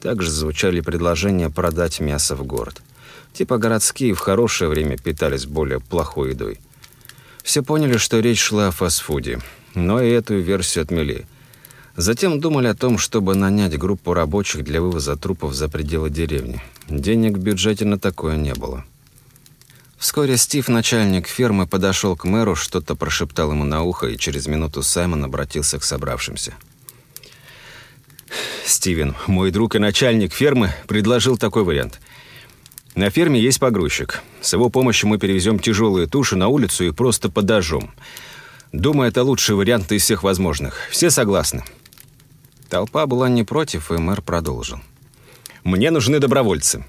Также звучали предложения продать мясо в город. Типа городские в хорошее время питались более плохой едой. Все поняли, что речь шла о фастфуде, но и эту версию отмели – Затем думали о том, чтобы нанять группу рабочих для вывоза трупов за пределы деревни. Денег в бюджете на такое не было. Вскоре Стив, начальник фермы, подошел к мэру, что-то прошептал ему на ухо, и через минуту Саймон обратился к собравшимся. «Стивен, мой друг и начальник фермы, предложил такой вариант. На ферме есть погрузчик. С его помощью мы перевезем тяжелые туши на улицу и просто подожжем. Думаю, это лучший вариант из всех возможных. Все согласны?» Толпа была не против, и мэр продолжил. «Мне нужны добровольцы.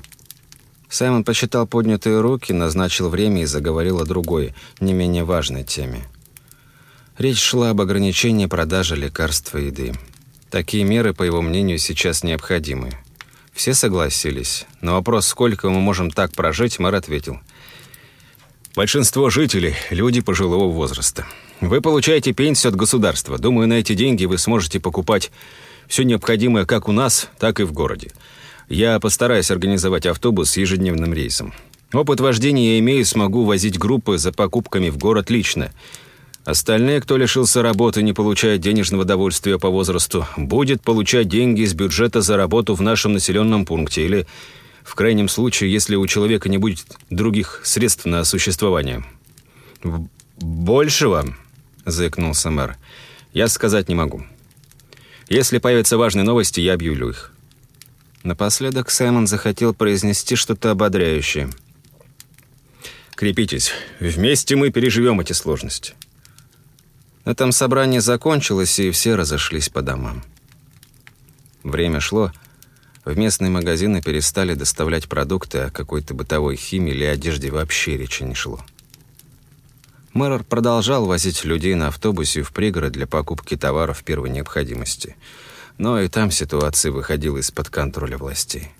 Саймон посчитал поднятые руки, назначил время и заговорил о другой, не менее важной теме. Речь шла об ограничении продажи лекарств и еды. Такие меры, по его мнению, сейчас необходимы. Все согласились, но вопрос, сколько мы можем так прожить, мэр ответил. Большинство жителей – люди пожилого возраста. Вы получаете пенсию от государства. Думаю, на эти деньги вы сможете покупать все необходимое как у нас, так и в городе. Я постараюсь организовать автобус с ежедневным рейсом. Опыт вождения я имею, смогу возить группы за покупками в город лично. Остальные, кто лишился работы, не получает денежного довольствия по возрасту, будет получать деньги из бюджета за работу в нашем населенном пункте или, в крайнем случае, если у человека не будет других средств на существование. «Большего», — заикнулся мэр, — «я сказать не могу. Если появятся важные новости, я объявлю их. Напоследок Саймон захотел произнести что-то ободряющее. «Крепитесь. Вместе мы переживем эти сложности». На этом собрание закончилось, и все разошлись по домам. Время шло. В местные магазины перестали доставлять продукты, а какой-то бытовой химии или одежде вообще речи не шло. Мэр продолжал возить людей на автобусе в пригород для покупки товаров первой необходимости – но и там ситуация выходила из-под контроля властей.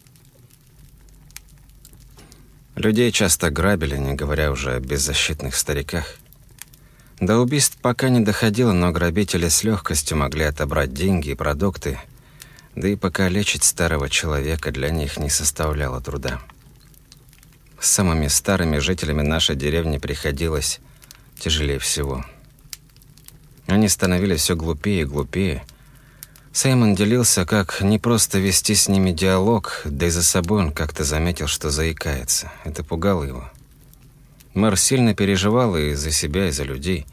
Людей часто грабили, не говоря уже о беззащитных стариках. До убийств пока не доходило, но грабители с легкостью могли отобрать деньги и продукты, да и покалечить старого человека для них не составляло труда. С самыми старыми жителями нашей деревни приходилось тяжелее всего. Они становились все глупее и глупее – Саймон делился, как не просто вести с ними диалог, да и за собой он как-то заметил, что заикается. Это пугало его. Мэр сильно переживал и за себя, и за людей.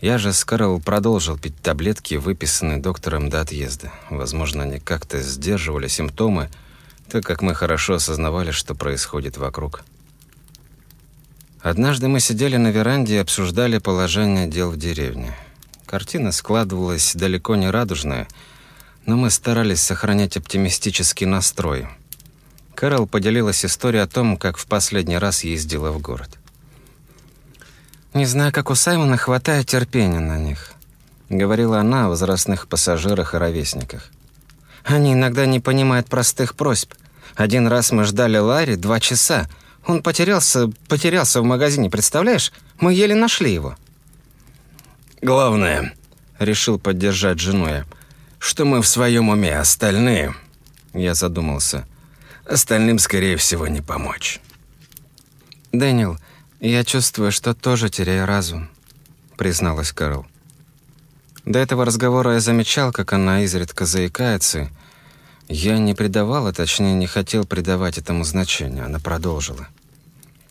Я же с Карл продолжил пить таблетки, выписанные доктором до отъезда. Возможно, они как-то сдерживали симптомы, так как мы хорошо осознавали, что происходит вокруг. Однажды мы сидели на веранде и обсуждали положение дел в деревне. Картина складывалась далеко не радужная – но мы старались сохранять оптимистический настрой. Кэрол поделилась историей о том, как в последний раз ездила в город. «Не знаю, как у Саймона хватает терпения на них», — говорила она о возрастных пассажирах и ровесниках. «Они иногда не понимают простых просьб. Один раз мы ждали Ларри два часа. Он потерялся, потерялся в магазине, представляешь? Мы еле нашли его». «Главное», — решил поддержать жену я, — что мы в своем уме, остальные...» Я задумался. «Остальным, скорее всего, не помочь». «Дэниел, я чувствую, что тоже теряю разум», — призналась Кэрол. До этого разговора я замечал, как она изредка заикается. Я не придавал, а точнее не хотел придавать этому значения. Она продолжила.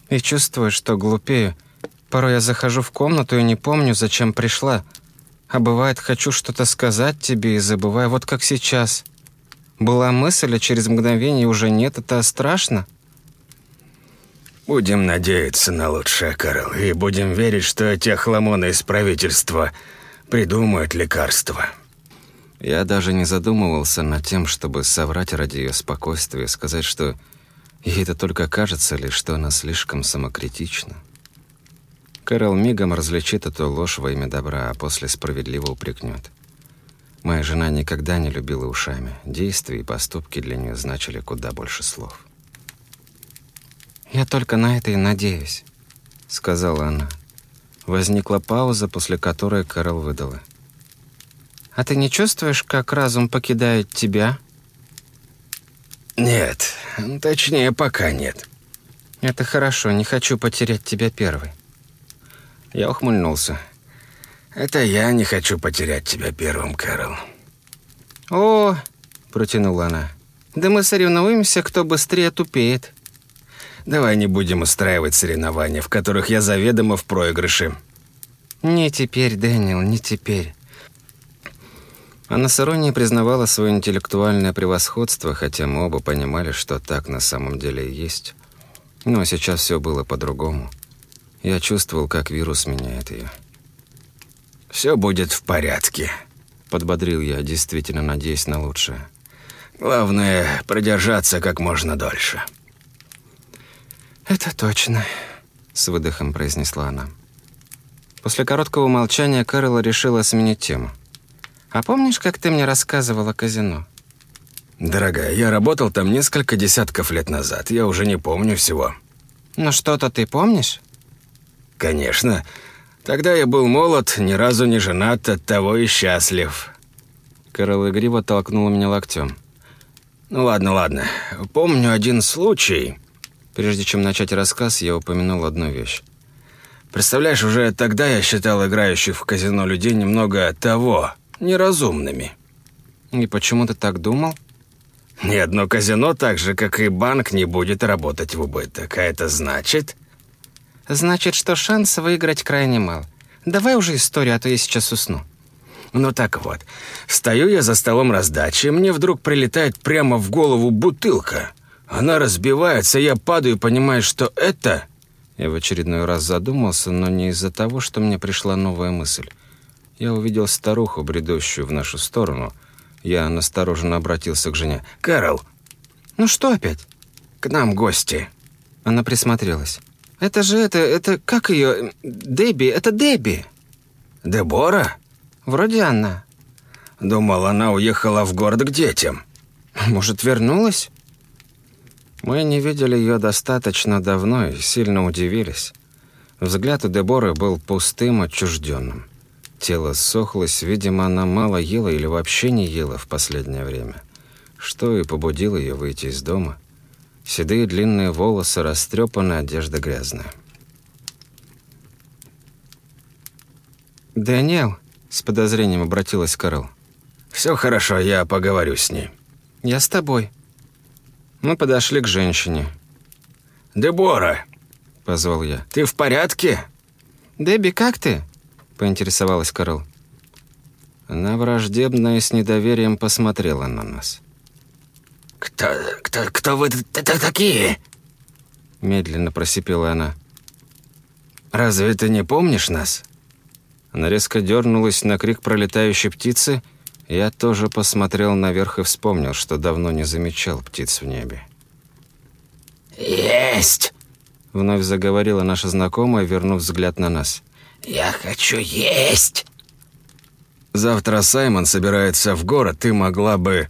«И чувствую, что глупею. Порой я захожу в комнату и не помню, зачем пришла. А бывает, хочу что-то сказать тебе и забываю, вот как сейчас. Была мысль, а через мгновение уже нет, это страшно?» «Будем надеяться на лучшее, Карл, и будем верить, что эти охламоны из правительства придумают лекарства». Я даже не задумывался над тем, чтобы соврать ради ее спокойствия, сказать, что ей это только кажется, или что она слишком самокритична. Кэрол мигом различит эту ложь во имя добра, а после справедливо упрекнет. Моя жена никогда не любила ушами. Действия и поступки для нее значили куда больше слов. «Я только на это и надеюсь», — сказала она. Возникла пауза, после которой Кэрол выдала. «А ты не чувствуешь, как разум покидает тебя?» «Нет, точнее, пока нет». «Это хорошо, не хочу потерять тебя первой». Я ухмыльнулся. «Это я не хочу потерять тебя первым, Кэрол». «О!» — протянула она. «Да мы соревнуемся, кто быстрее тупеет». Давай не будем устраивать соревнования, в которых я заведомо в проигрыше. Не теперь, Дэниел, не теперь. Она с признавала свое интеллектуальное превосходство, хотя мы оба понимали, что так на самом деле и есть. Но сейчас все было по-другому. Я чувствовал, как вирус меняет ее. «Все будет в порядке», — подбодрил я, действительно надеясь на лучшее. «Главное — продержаться как можно дольше». «Это точно», — с выдохом произнесла она. После короткого молчания Кэрол решила сменить тему. «А помнишь, как ты мне рассказывал о казино?» «Дорогая, я работал там несколько десятков лет назад. Я уже не помню всего». «Но что-то ты помнишь?» «Конечно. Тогда я был молод, ни разу не женат, оттого и счастлив». Кэрол игриво толкнула меня локтем. «Ну ладно, ладно. Помню один случай...» Прежде чем начать рассказ, я упомянул одну вещь. Представляешь, уже тогда я считал играющих в казино людей немного того, неразумными. И почему ты так думал? Ни одно казино, так же, как и банк, не будет работать в убыток. А это значит... Значит, что шанс выиграть крайне мал. Давай уже историю, а то я сейчас усну. Ну так вот, стою я за столом раздачи, и мне вдруг прилетает прямо в голову бутылка. Она разбивается, я падаю понимаю, что это я в очередной раз задумался, но не из-за того, что мне пришла новая мысль. Я увидел старуху, бредущую в нашу сторону. Я настороженно обратился к жене. «Кэрол!» «Ну что опять?» «К нам гости». Она присмотрелась. «Это же это... это... как ее? Дебби, это Дебби». «Дебора?» «Вроде она». «Думал, она уехала в город к детям». «Может, вернулась?» Мы не видели ее достаточно давно и сильно удивились. Взгляд у Деборы был пустым, отчужденным. Тело ссохлось, видимо, она мало ела или вообще не ела в последнее время. Что и побудило ее выйти из дома. Седые длинные волосы, растрепанная одежда грязная. «Дэниел?» — с подозрением обратилась Карл. «Все хорошо, я поговорю с ней». «Я с тобой», мы подошли к женщине. «Дебора!» — позвал я. «Ты в порядке?» «Дебби, как ты?» — поинтересовалась Карл. Она враждебно и с недоверием посмотрела на нас. «Кто, кто, кто вы такие?» Медленно просипела она. «Разве ты не помнишь нас?» Она резко дернулась на крик пролетающей птицы — я тоже посмотрел наверх и вспомнил, что давно не замечал птиц в небе. «Есть!» Вновь заговорила наша знакомая, вернув взгляд на нас. «Я хочу есть!» «Завтра Саймон собирается в город, ты могла бы...»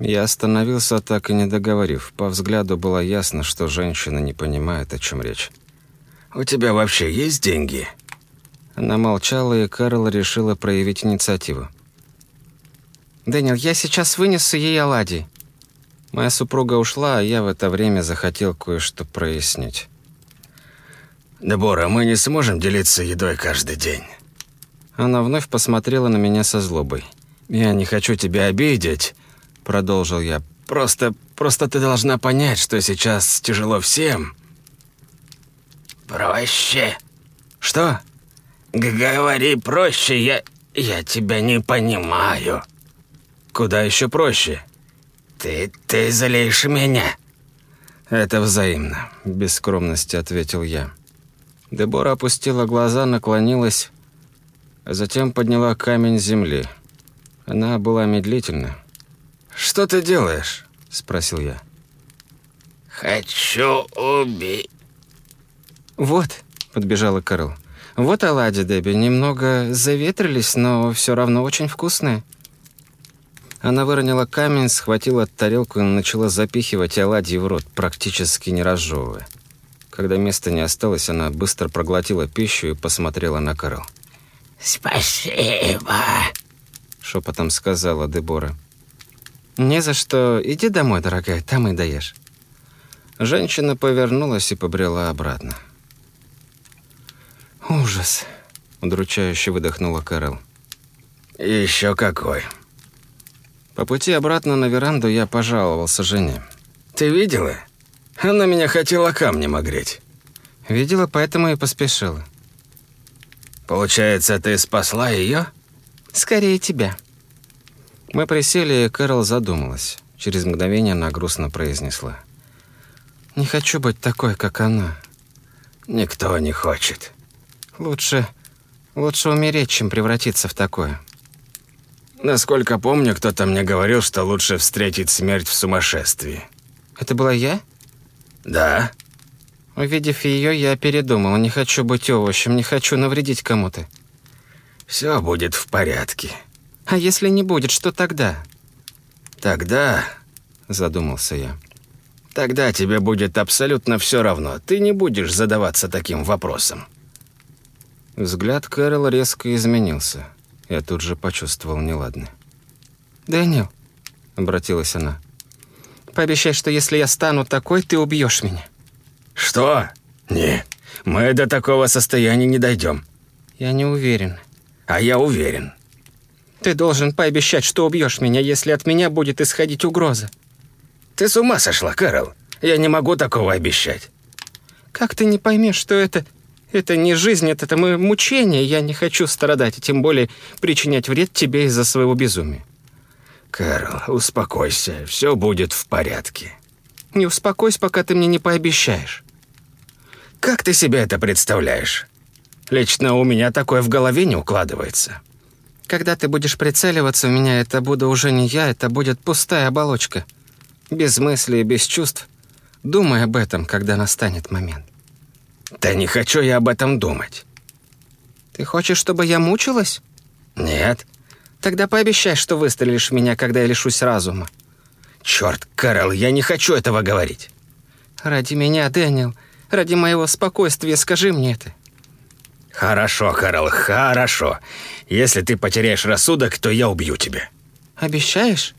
Я остановился, так и не договорив. По взгляду было ясно, что женщина не понимает, о чем речь. «У тебя вообще есть деньги?» Она молчала, и Карл решила проявить инициативу. «Дэниел, я сейчас вынесу ей оладьи». Моя супруга ушла, а я в это время захотел кое-что прояснить. «Дебора, мы не сможем делиться едой каждый день». Она вновь посмотрела на меня со злобой. «Я не хочу тебя обидеть», — продолжил я. «Просто, просто ты должна понять, что сейчас тяжело всем». «Проще». «Что?» «Говори проще, я... я тебя не понимаю». Куда еще проще? Ты... ты залеешь меня. Это взаимно, без скромности ответил я. Дебора опустила глаза, наклонилась, а затем подняла камень земли. Она была медлительна. «Что ты делаешь?» – спросил я. «Хочу убить». «Вот», – подбежала Карл. «Вот оладьи, Дебби, немного заветрились, но все равно очень вкусные». Она выронила камень, схватила тарелку и начала запихивать оладьи в рот, практически не разжевывая. Когда места не осталось, она быстро проглотила пищу и посмотрела на Карл. «Спасибо», — шепотом сказала Дебора. «Не за что. Иди домой, дорогая, там и доешь». Женщина повернулась и побрела обратно. «Ужас!» — удручающе выдохнула Кэрол. «Еще какой!» По пути обратно на веранду я пожаловался Жене. «Ты видела? Она меня хотела камнем огреть. Видела, поэтому и поспешила. Получается, ты спасла ее? Скорее тебя. Мы присели, и Кэрол задумалась. Через мгновение она грустно произнесла. «Не хочу быть такой, как она». «Никто не хочет». «Лучше... лучше умереть, чем превратиться в такое». Насколько помню, кто-то мне говорил, что лучше встретить смерть в сумасшествии. Это была я? Да. Увидев ее, я передумал. Не хочу быть овощем, не хочу навредить кому-то. Все будет в порядке. А если не будет, что тогда? Тогда, задумался я, тогда тебе будет абсолютно все равно. Ты не будешь задаваться таким вопросом. Взгляд Кэрол резко изменился. Я тут же почувствовал неладное. «Дэниел», — обратилась она, — «пообещай, что если я стану такой, ты убьешь меня». «Что? Нет, мы до такого состояния не дойдем». «Я не уверен». «А я уверен». «Ты должен пообещать, что убьешь меня, если от меня будет исходить угроза». «Ты с ума сошла, Кэрол? Я не могу такого обещать». «Как ты не поймешь, что это это не жизнь, это, это мучение. Я не хочу страдать, и тем более причинять вред тебе из-за своего безумия. Кэрол, успокойся, все будет в порядке. Не успокойся, пока ты мне не пообещаешь. Как ты себе это представляешь? Лично у меня такое в голове не укладывается. Когда ты будешь прицеливаться в меня, это буду уже не я, это будет пустая оболочка. Без мыслей без чувств. Думай об этом, когда настанет момент. Да не хочу я об этом думать. Ты хочешь, чтобы я мучилась? Нет. Тогда пообещай, что выстрелишь в меня, когда я лишусь разума. Черт, Кэрол, я не хочу этого говорить. Ради меня, Дэниел, ради моего спокойствия скажи мне это. Хорошо, Кэрол, хорошо. Если ты потеряешь рассудок, то я убью тебя. Обещаешь?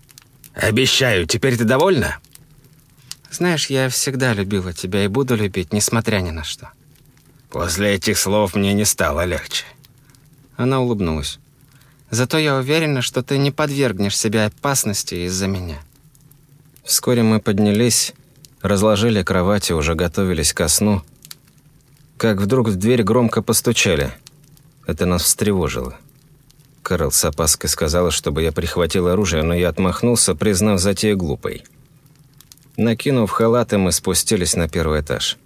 Обещаю. Теперь ты довольна? Знаешь, я всегда любила тебя и буду любить, несмотря ни на что. После этих слов мне не стало легче. Она улыбнулась. Зато я уверена, что ты не подвергнешь себя опасности из-за меня. Вскоре мы поднялись, разложили кровати, уже готовились ко сну. Как вдруг в дверь громко постучали. Это нас встревожило. Карл с опаской сказала, чтобы я прихватил оружие, но я отмахнулся, признав затею глупой. Накинув халаты, мы спустились на первый этаж.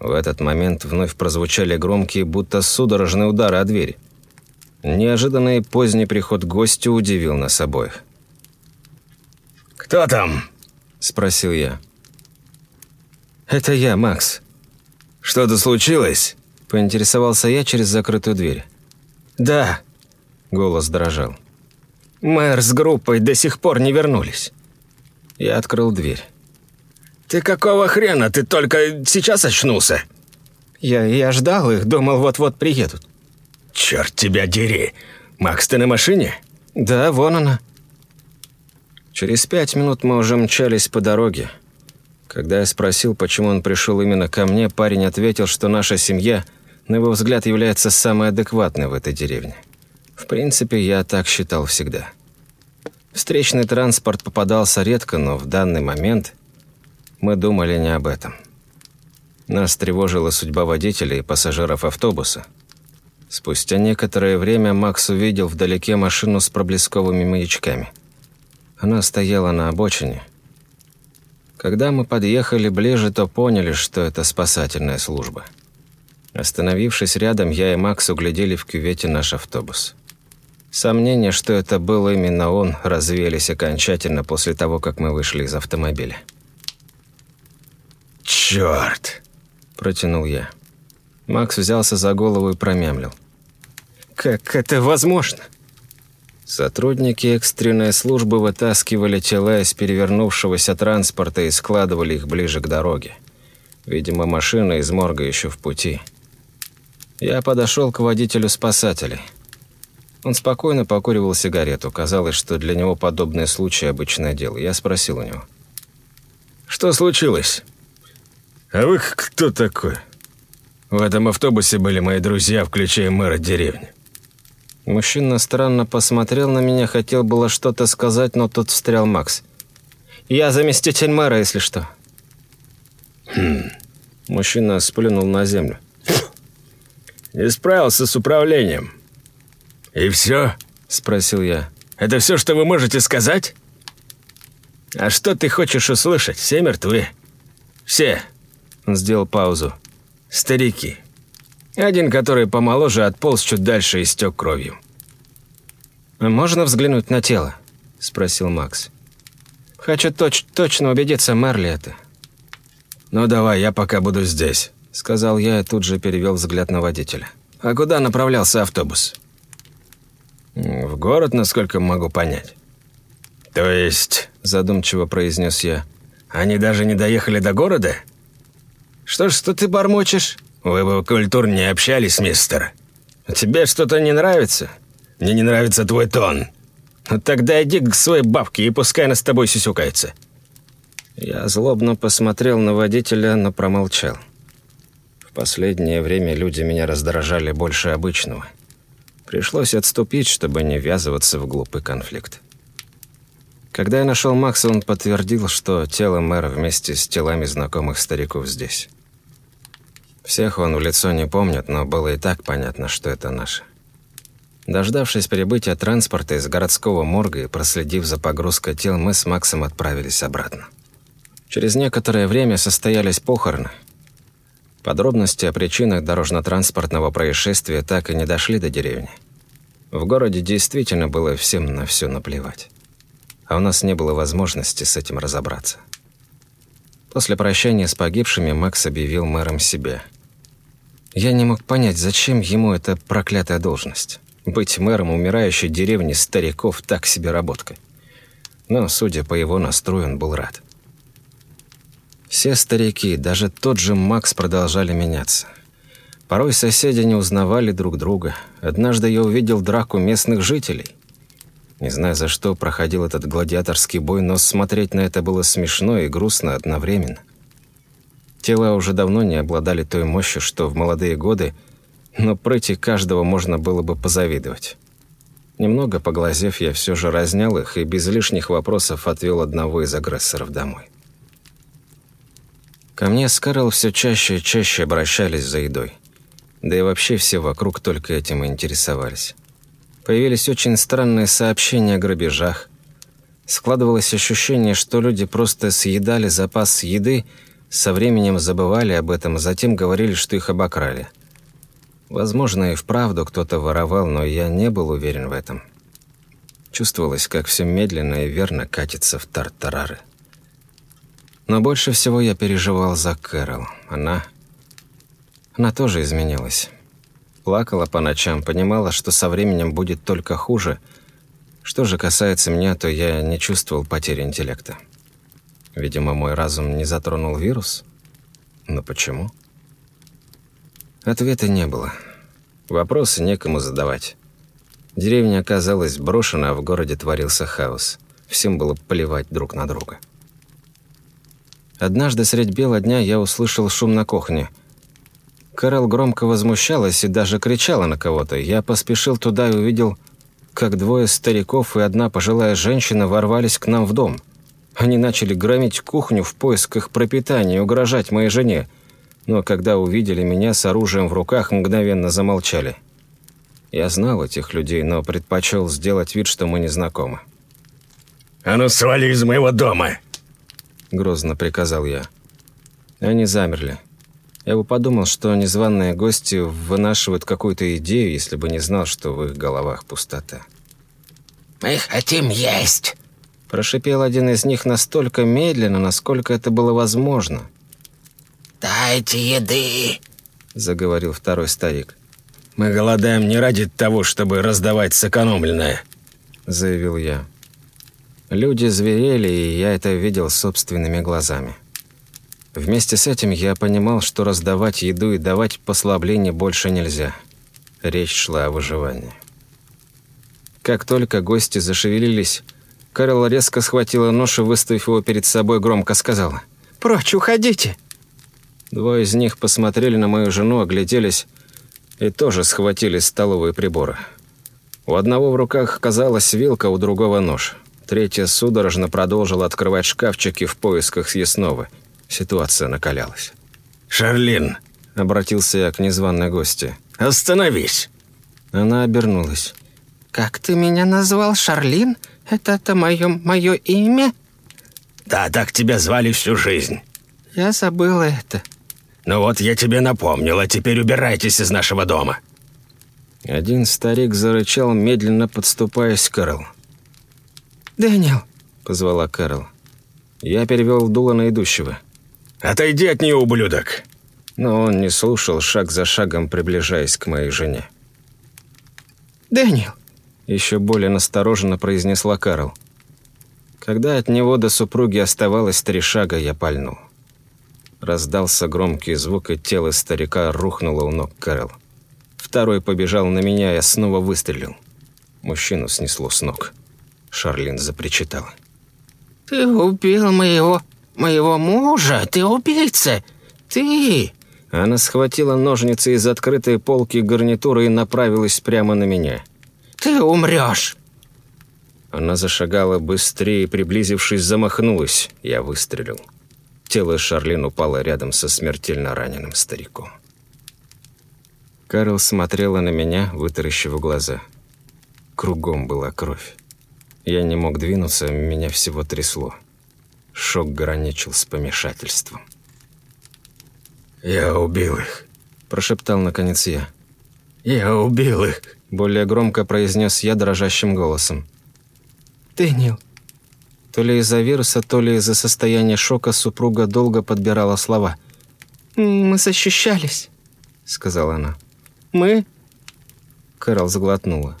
В этот момент вновь прозвучали громкие, будто судорожные удары о дверь. Неожиданный поздний приход гостя удивил нас обоих. «Кто там?» – спросил я. «Это я, Макс». «Что-то случилось?» – поинтересовался я через закрытую дверь. «Да», – голос дрожал. «Мэр с группой до сих пор не вернулись». Я открыл дверь. «Ты какого хрена? Ты только сейчас очнулся?» «Я, я ждал их, думал, вот-вот приедут». «Черт тебя дери! Макс, ты на машине?» «Да, вон она». Через пять минут мы уже мчались по дороге. Когда я спросил, почему он пришел именно ко мне, парень ответил, что наша семья, на его взгляд, является самой адекватной в этой деревне. В принципе, я так считал всегда. Встречный транспорт попадался редко, но в данный момент мы думали не об этом. Нас тревожила судьба водителя и пассажиров автобуса. Спустя некоторое время Макс увидел вдалеке машину с проблесковыми маячками. Она стояла на обочине. Когда мы подъехали ближе, то поняли, что это спасательная служба. Остановившись рядом, я и Макс углядели в кювете наш автобус. Сомнения, что это был именно он, развеялись окончательно после того, как мы вышли из автомобиля. «Черт!» – протянул я. Макс взялся за голову и промямлил. «Как это возможно?» Сотрудники экстренной службы вытаскивали тела из перевернувшегося транспорта и складывали их ближе к дороге. Видимо, машина из морга еще в пути. Я подошел к водителю спасателей. Он спокойно покуривал сигарету. Казалось, что для него подобные случаи – обычное дело. Я спросил у него. «Что случилось?» «А вы кто такой?» В этом автобусе были мои друзья, включая мэра деревни. Мужчина странно посмотрел на меня, хотел было что-то сказать, но тут встрял Макс. «Я заместитель мэра, если что». Мужчина сплюнул на землю. «Не справился с управлением». «И все?» — спросил я. «Это все, что вы можете сказать?» «А что ты хочешь услышать? Все мертвы. Все». Он сделал паузу. «Старики. Один, который помоложе, отполз чуть дальше и стек кровью». «Можно взглянуть на тело?» — спросил Макс. «Хочу точ точно убедиться, Мерли это». «Ну давай, я пока буду здесь», — сказал я и тут же перевел взгляд на водителя. «А куда направлялся автобус?» «В город, насколько могу понять». «То есть», — задумчиво произнес я, — «они даже не доехали до города?» «Что ж, что ты бормочешь?» «Вы бы культурнее общались, мистер». «Тебе что-то не нравится?» «Мне не нравится твой тон». «Ну тогда иди к своей бабке и пускай она с тобой сюсюкается». Я злобно посмотрел на водителя, но промолчал. В последнее время люди меня раздражали больше обычного. Пришлось отступить, чтобы не ввязываться в глупый конфликт. Когда я нашел Макса, он подтвердил, что тело мэра вместе с телами знакомых стариков здесь. Всех он в лицо не помнит, но было и так понятно, что это наши. Дождавшись прибытия транспорта из городского морга и проследив за погрузкой тел, мы с Максом отправились обратно. Через некоторое время состоялись похороны. Подробности о причинах дорожно-транспортного происшествия так и не дошли до деревни. В городе действительно было всем на все наплевать. А у нас не было возможности с этим разобраться. После прощания с погибшими Макс объявил мэром себя. Я не мог понять, зачем ему эта проклятая должность. Быть мэром умирающей деревни стариков так себе работка. Но, судя по его настрою, он был рад. Все старики, даже тот же Макс продолжали меняться. Порой соседи не узнавали друг друга. Однажды я увидел драку местных жителей. Не знаю, за что проходил этот гладиаторский бой, но смотреть на это было смешно и грустно одновременно. Тела уже давно не обладали той мощью, что в молодые годы, но прыти каждого можно было бы позавидовать. Немного поглазев, я все же разнял их и без лишних вопросов отвел одного из агрессоров домой. Ко мне с Кэрол все чаще и чаще обращались за едой. Да и вообще все вокруг только этим и интересовались. Появились очень странные сообщения о грабежах. Складывалось ощущение, что люди просто съедали запас еды, со временем забывали об этом, а затем говорили, что их обокрали. Возможно, и вправду кто-то воровал, но я не был уверен в этом. Чувствовалось, как все медленно и верно катится в тартарары. Но больше всего я переживал за Кэрол. Она... Она тоже изменилась. Плакала по ночам, понимала, что со временем будет только хуже. Что же касается меня, то я не чувствовал потери интеллекта. Видимо, мой разум не затронул вирус. Но почему? Ответа не было. Вопросы некому задавать. Деревня оказалась брошена, а в городе творился хаос. Всем было плевать друг на друга. Однажды средь бела дня я услышал шум на кухне. Кэрол громко возмущалась и даже кричала на кого-то. Я поспешил туда и увидел, как двое стариков и одна пожилая женщина ворвались к нам в дом. Они начали громить кухню в поисках пропитания угрожать моей жене. Но когда увидели меня с оружием в руках, мгновенно замолчали. Я знал этих людей, но предпочел сделать вид, что мы не знакомы. «А ну свали из моего дома!» — грозно приказал я. Они замерли. Я бы подумал, что незваные гости вынашивают какую-то идею, если бы не знал, что в их головах пустота. «Мы хотим есть!» Прошипел один из них настолько медленно, насколько это было возможно. «Дайте еды!» Заговорил второй старик. «Мы голодаем не ради того, чтобы раздавать сэкономленное», заявил я. Люди зверели, и я это видел собственными глазами. Вместе с этим я понимал, что раздавать еду и давать послабление больше нельзя. Речь шла о выживании. Как только гости зашевелились, Карл резко схватила нож и, выставив его перед собой, громко сказала «Прочь, уходите!» Двое из них посмотрели на мою жену, огляделись и тоже схватили столовые приборы. У одного в руках оказалась вилка, у другого нож – Третья судорожно продолжила открывать шкафчики в поисках съестного. Ситуация накалялась. «Шарлин!» — обратился я к незваной гости. «Остановись!» Она обернулась. «Как ты меня назвал, Шарлин? Это-то мое, мое имя?» «Да, так тебя звали всю жизнь». «Я забыла это». «Ну вот я тебе напомнил, а теперь убирайтесь из нашего дома». Один старик зарычал, медленно подступаясь к Кэрол. «Дэниел!» — позвала Кэрол. Я перевел дуло на идущего. «Отойди от нее, ублюдок!» Но он не слушал, шаг за шагом приближаясь к моей жене. «Дэниел!» — еще более настороженно произнесла Карл. Когда от него до супруги оставалось три шага, я пальнул. Раздался громкий звук, и тело старика рухнуло у ног Кэрол. Второй побежал на меня, я снова выстрелил. Мужчину снесло с ног. Шарлин запричитала. «Ты убил моего... моего мужа? Ты убийца! Ты...» Она схватила ножницы из открытой полки гарнитуры и направилась прямо на меня. «Ты умрешь!» Она зашагала быстрее, приблизившись, замахнулась. Я выстрелил. Тело Шарлин упало рядом со смертельно раненым стариком. Карл смотрела на меня, вытаращив глаза. Кругом была кровь. Я не мог двинуться, меня всего трясло. Шок граничил с помешательством. «Я убил их», – прошептал наконец я. «Я убил их», – более громко произнес я дрожащим голосом. «Дэниел». То ли из-за вируса, то ли из-за состояния шока супруга долго подбирала слова. «Мы защищались», – сказала она. «Мы?» Кэрол заглотнула.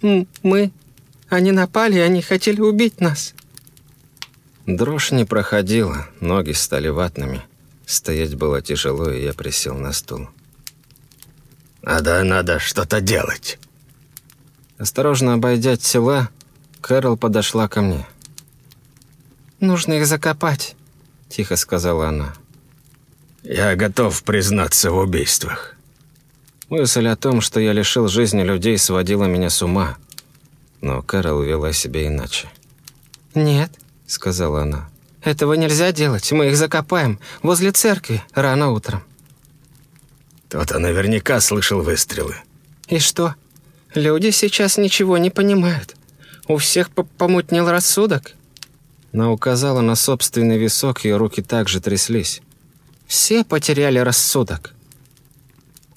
«Мы? Они напали, они хотели убить нас». Дрожь не проходила, ноги стали ватными. Стоять было тяжело, и я присел на стул. «Надо, надо что-то делать». Осторожно обойдя тела, Кэрол подошла ко мне. «Нужно их закопать», — тихо сказала она. «Я готов признаться в убийствах». Мысль о том, что я лишил жизни людей, сводила меня с ума. Но Кэрол вела себя иначе. «Нет», — сказала она. «Этого нельзя делать. Мы их закопаем. Возле церкви. Рано утром». Кто-то наверняка слышал выстрелы. «И что? Люди сейчас ничего не понимают. У всех помутнел рассудок». Она указала на собственный висок, и руки также тряслись. «Все потеряли рассудок».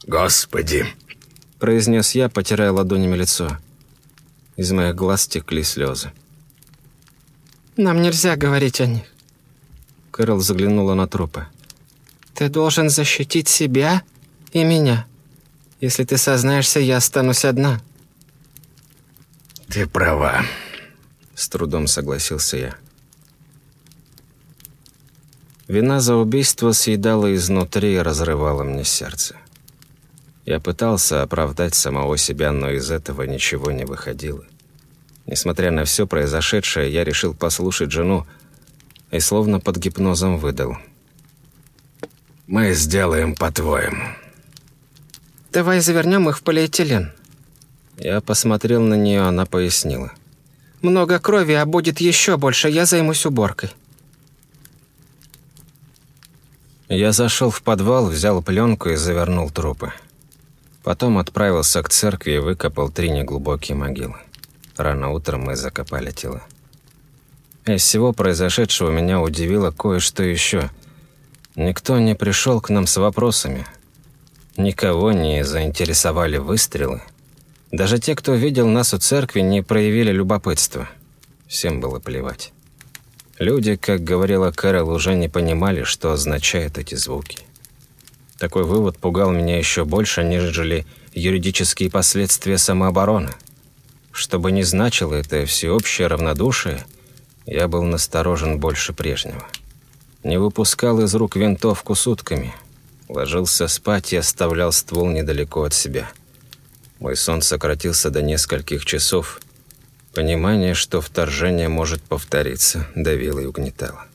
«Господи!» – произнес я, потирая ладонями лицо. Из моих глаз текли слезы. «Нам нельзя говорить о них». Кэрол заглянула на трупы. «Ты должен защитить себя и меня. Если ты сознаешься, я останусь одна». «Ты права», — с трудом согласился я. Вина за убийство съедала изнутри и разрывала мне сердце. Я пытался оправдать самого себя, но из этого ничего не выходило. Несмотря на все произошедшее, я решил послушать жену и словно под гипнозом выдал. «Мы сделаем по-твоему». «Давай завернем их в полиэтилен». Я посмотрел на нее, она пояснила. «Много крови, а будет еще больше, я займусь уборкой». Я зашел в подвал, взял пленку и завернул трупы. Потом отправился к церкви и выкопал три неглубокие могилы. Рано утром мы закопали тела. Из всего произошедшего меня удивило кое-что еще. Никто не пришел к нам с вопросами. Никого не заинтересовали выстрелы. Даже те, кто видел нас у церкви, не проявили любопытства. Всем было плевать. Люди, как говорила Кэрол, уже не понимали, что означают эти звуки. Такой вывод пугал меня еще больше, нежели юридические последствия самообороны. Что бы ни значило это всеобщее равнодушие, я был насторожен больше прежнего. Не выпускал из рук винтовку сутками. Ложился спать и оставлял ствол недалеко от себя. Мой сон сократился до нескольких часов. Понимание, что вторжение может повториться, давило и угнетало.